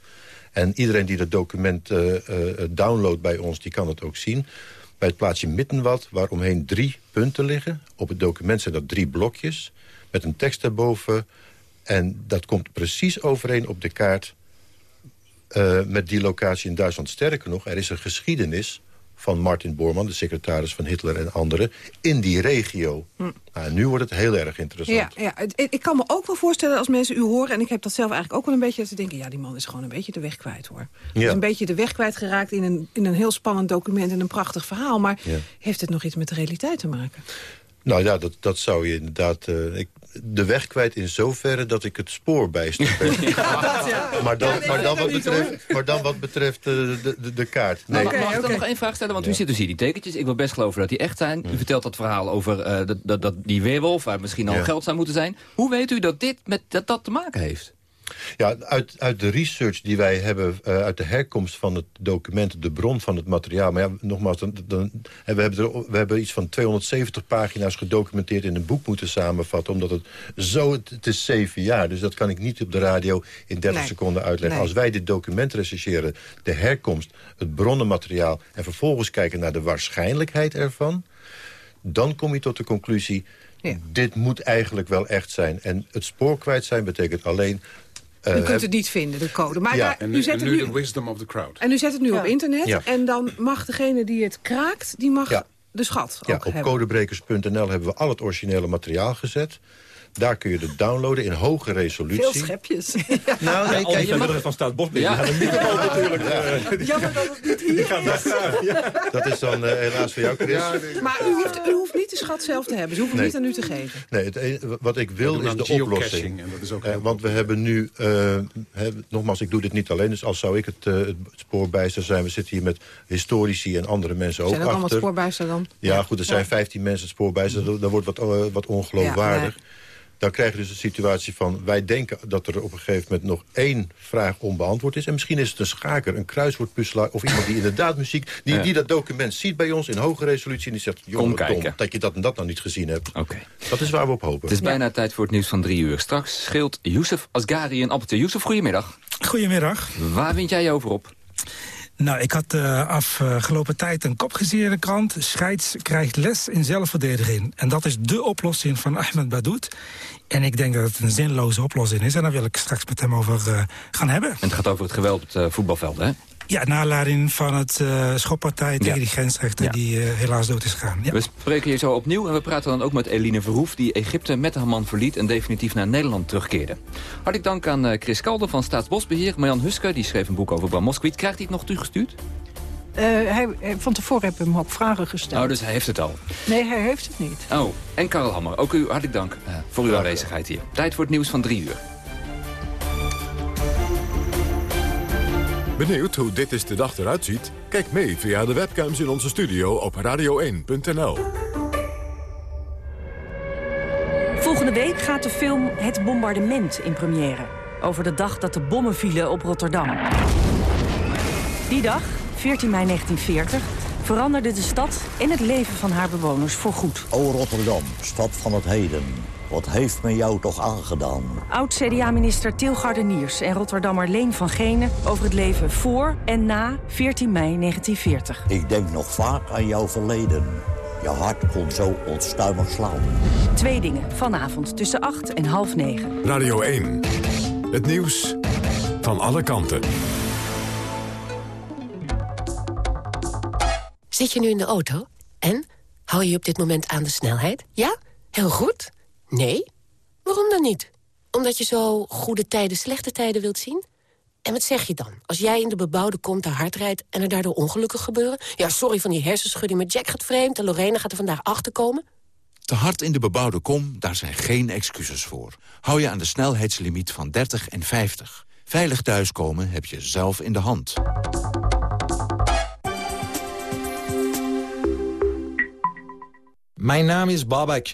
En iedereen die dat document eh, downloadt bij ons, die kan het ook zien. Bij het plaatsje Mittenwald, waar omheen drie punten liggen. Op het document zijn dat drie blokjes, met een tekst daarboven. En dat komt precies overeen op de kaart eh, met die locatie in Duitsland. Sterker nog, er is een geschiedenis van Martin Bormann, de secretaris van Hitler en anderen, in die regio. Hm. Nou, nu wordt het heel erg interessant. Ja, ja ik kan me ook wel voorstellen als mensen u horen... en ik heb dat zelf eigenlijk ook wel een beetje... dat ze denken, ja, die man is gewoon een beetje de weg kwijt, hoor. Ja. is een beetje de weg kwijtgeraakt in een, in een heel spannend document... en een prachtig verhaal. Maar Ja. heeft het nog iets met de realiteit te maken? Nou ja, dat, dat zou je inderdaad... eh, ik, de weg kwijt in zoverre dat ik het spoor bijster ben. [LAUGHS] maar, dan, maar, dan wat betreft, maar dan wat betreft eh, de, de, de kaart. Nee. Mag ik dan nog één vraag stellen? Want u zit dus hier die tekentjes. Ik wil best geloven dat die echt zijn. U vertelt dat verhaal over eh, dat, dat, dat die weerwolf... waar misschien al Ja. geld zou moeten zijn. Hoe weet u dat dit met dat, dat te maken heeft? Ja, uit, uit de research die wij hebben, eh, uit de herkomst van het document, de bron van het materiaal. Maar ja, nogmaals, dan, we, hebben er, we hebben iets van 270 pagina's gedocumenteerd in een boek moeten samenvatten. Omdat het zo, het, het is zeven jaar, dus dat kan ik niet op de radio in 30 Nee. seconden uitleggen. Nee. Als wij dit document rechercheren, de herkomst, het bronnenmateriaal... en vervolgens kijken naar de waarschijnlijkheid ervan... dan kom je tot de conclusie, dit moet eigenlijk wel echt zijn. En het spoor kwijt zijn betekent alleen... eh, U kunt het niet vinden, de code. Maar Ja, daar- En u zet en het nu de wisdom of the crowd. En u zet het nu op internet. Ja. En dan mag degene die het kraakt, die mag Ja. de schat Ja, ook op hebben. codebrekers.nl hebben we al het originele materiaal gezet. Daar kun je het downloaden in hoge resolutie. Veel schepjes. [LAUGHS] Nou, nee, die kijk, vrijwilligers van Staatsbosbeheer Ja. die er natuurlijk. eh, Jammer dat het niet hier is. dat is dan eh, helaas voor jou, Chris. Maar u hoeft, u hoeft niet de schat zelf te hebben. Ze hoeven niet aan u te geven. Nee, het, e- wat ik wil is aan de oplossing. en dat is ook Eh, want we hebben nu, eh, nogmaals, ik doe dit niet alleen. Dus als zou ik het, eh, het spoorbijster zijn. We zitten hier met historici en andere mensen ook Zijn ook allemaal achter. spoorbijster dan? Ja, goed, er zijn 15 mensen het spoorbijster. Dat, dat wordt wat, wat ongeloofwaardig. Dan krijg je dus de situatie van... wij denken dat er op een gegeven moment nog één vraag onbeantwoord is. En misschien is het een schaker, een kruiswoordpuzzelaar... of iemand die [LAUGHS] inderdaad muziek... die, Ja. die dat document ziet bij ons in hoge resolutie... en die zegt, jongen, dom, dat je dat en dat nou niet gezien hebt. Oké. Dat is waar we op hopen. Het is bijna tijd voor het nieuws van drie uur. Straks scheelt Youssef Asgari een appeltje. Youssef, goedemiddag. Goedemiddag. Waar wind jij je over op? Nou, ik had de afgelopen tijd een kop gezien in de krant. Scheids krijgt les in zelfverdediging. En dat is dé oplossing van Ahmed Badoet. En ik denk dat het een zinloze oplossing is. En daar wil ik straks met hem over eh, gaan hebben. En het gaat over het geweld op het eh, voetbalveld, hè? Ja, naar aanleiding van het eh schoppartij tegen Ja. die grensrechter... Ja. die eh, helaas dood is gegaan. Ja. We spreken hier zo opnieuw en we praten dan ook met Eline Verhoef... die Egypte met haar man verliet en definitief naar Nederland terugkeerde. Hartelijk dank aan eh, Chris Kalder van Staatsbosbeheer. Marjan Huske, die schreef een boek over Bram Moskowitz. Krijgt hij het nog toegestuurd? Eh, hij, van tevoren heb ik hem ook vragen gesteld. Oh, dus hij heeft het al. Nee, hij heeft het niet. Oh, en Karel Hammer, ook u hartelijk dank voor uw aanwezigheid hier. Tijd voor het nieuws van drie uur. Benieuwd hoe dit is de dag eruit ziet? Kijk mee via de webcams in onze studio op radio1.nl. Volgende week gaat de film Het Bombardement in première. Over de dag dat de bommen vielen op Rotterdam. Die dag, 14 mei 1940, veranderde de stad en het leven van haar bewoners voorgoed. O Rotterdam, stad van het heden. Wat heeft men jou toch aangedaan? Oud-CDA-minister Til Gardeniers en Rotterdammer Leen van Genen... over het leven voor en na 14 mei 1940. Ik denk nog vaak aan jouw verleden. Je hart kon zo onstuimig slaan. Twee dingen, vanavond tussen 8 en half 9. Radio 1. Het nieuws van alle kanten. Zit je nu in de auto? En? Hou je op dit moment aan de snelheid? Ja? Heel goed? Nee? Waarom dan niet? Omdat je zo goede tijden, slechte tijden wilt zien? En wat zeg je dan? Als jij in de bebouwde kom te hard rijdt en er daardoor ongelukken gebeuren? Ja, sorry van die hersenschudding, maar Jack gaat vreemd en Lorena gaat er vandaag achter komen. Te hard in de bebouwde kom, daar zijn geen excuses voor. Hou je aan de snelheidslimiet van 30 en 50. Veilig thuiskomen heb je zelf in de hand. Mijn naam is Babak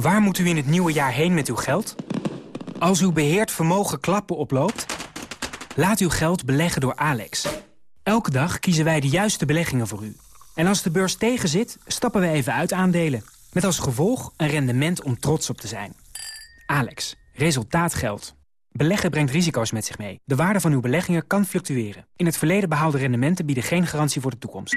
Waar moet u in het nieuwe jaar heen met uw geld? Als uw beheerd vermogen klappen oploopt? Laat uw geld beleggen door Alex. Elke dag kiezen wij de juiste beleggingen voor u. En als de beurs tegenzit, stappen we even uit aandelen. Met als gevolg een rendement om trots op te zijn. Alex, resultaat geldt. Beleggen brengt risico's met zich mee. De waarde van uw beleggingen kan fluctueren. In het verleden behaalde rendementen bieden geen garantie voor de toekomst.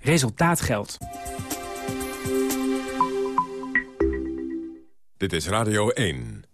resultaat geldt. Dit is Radio 1.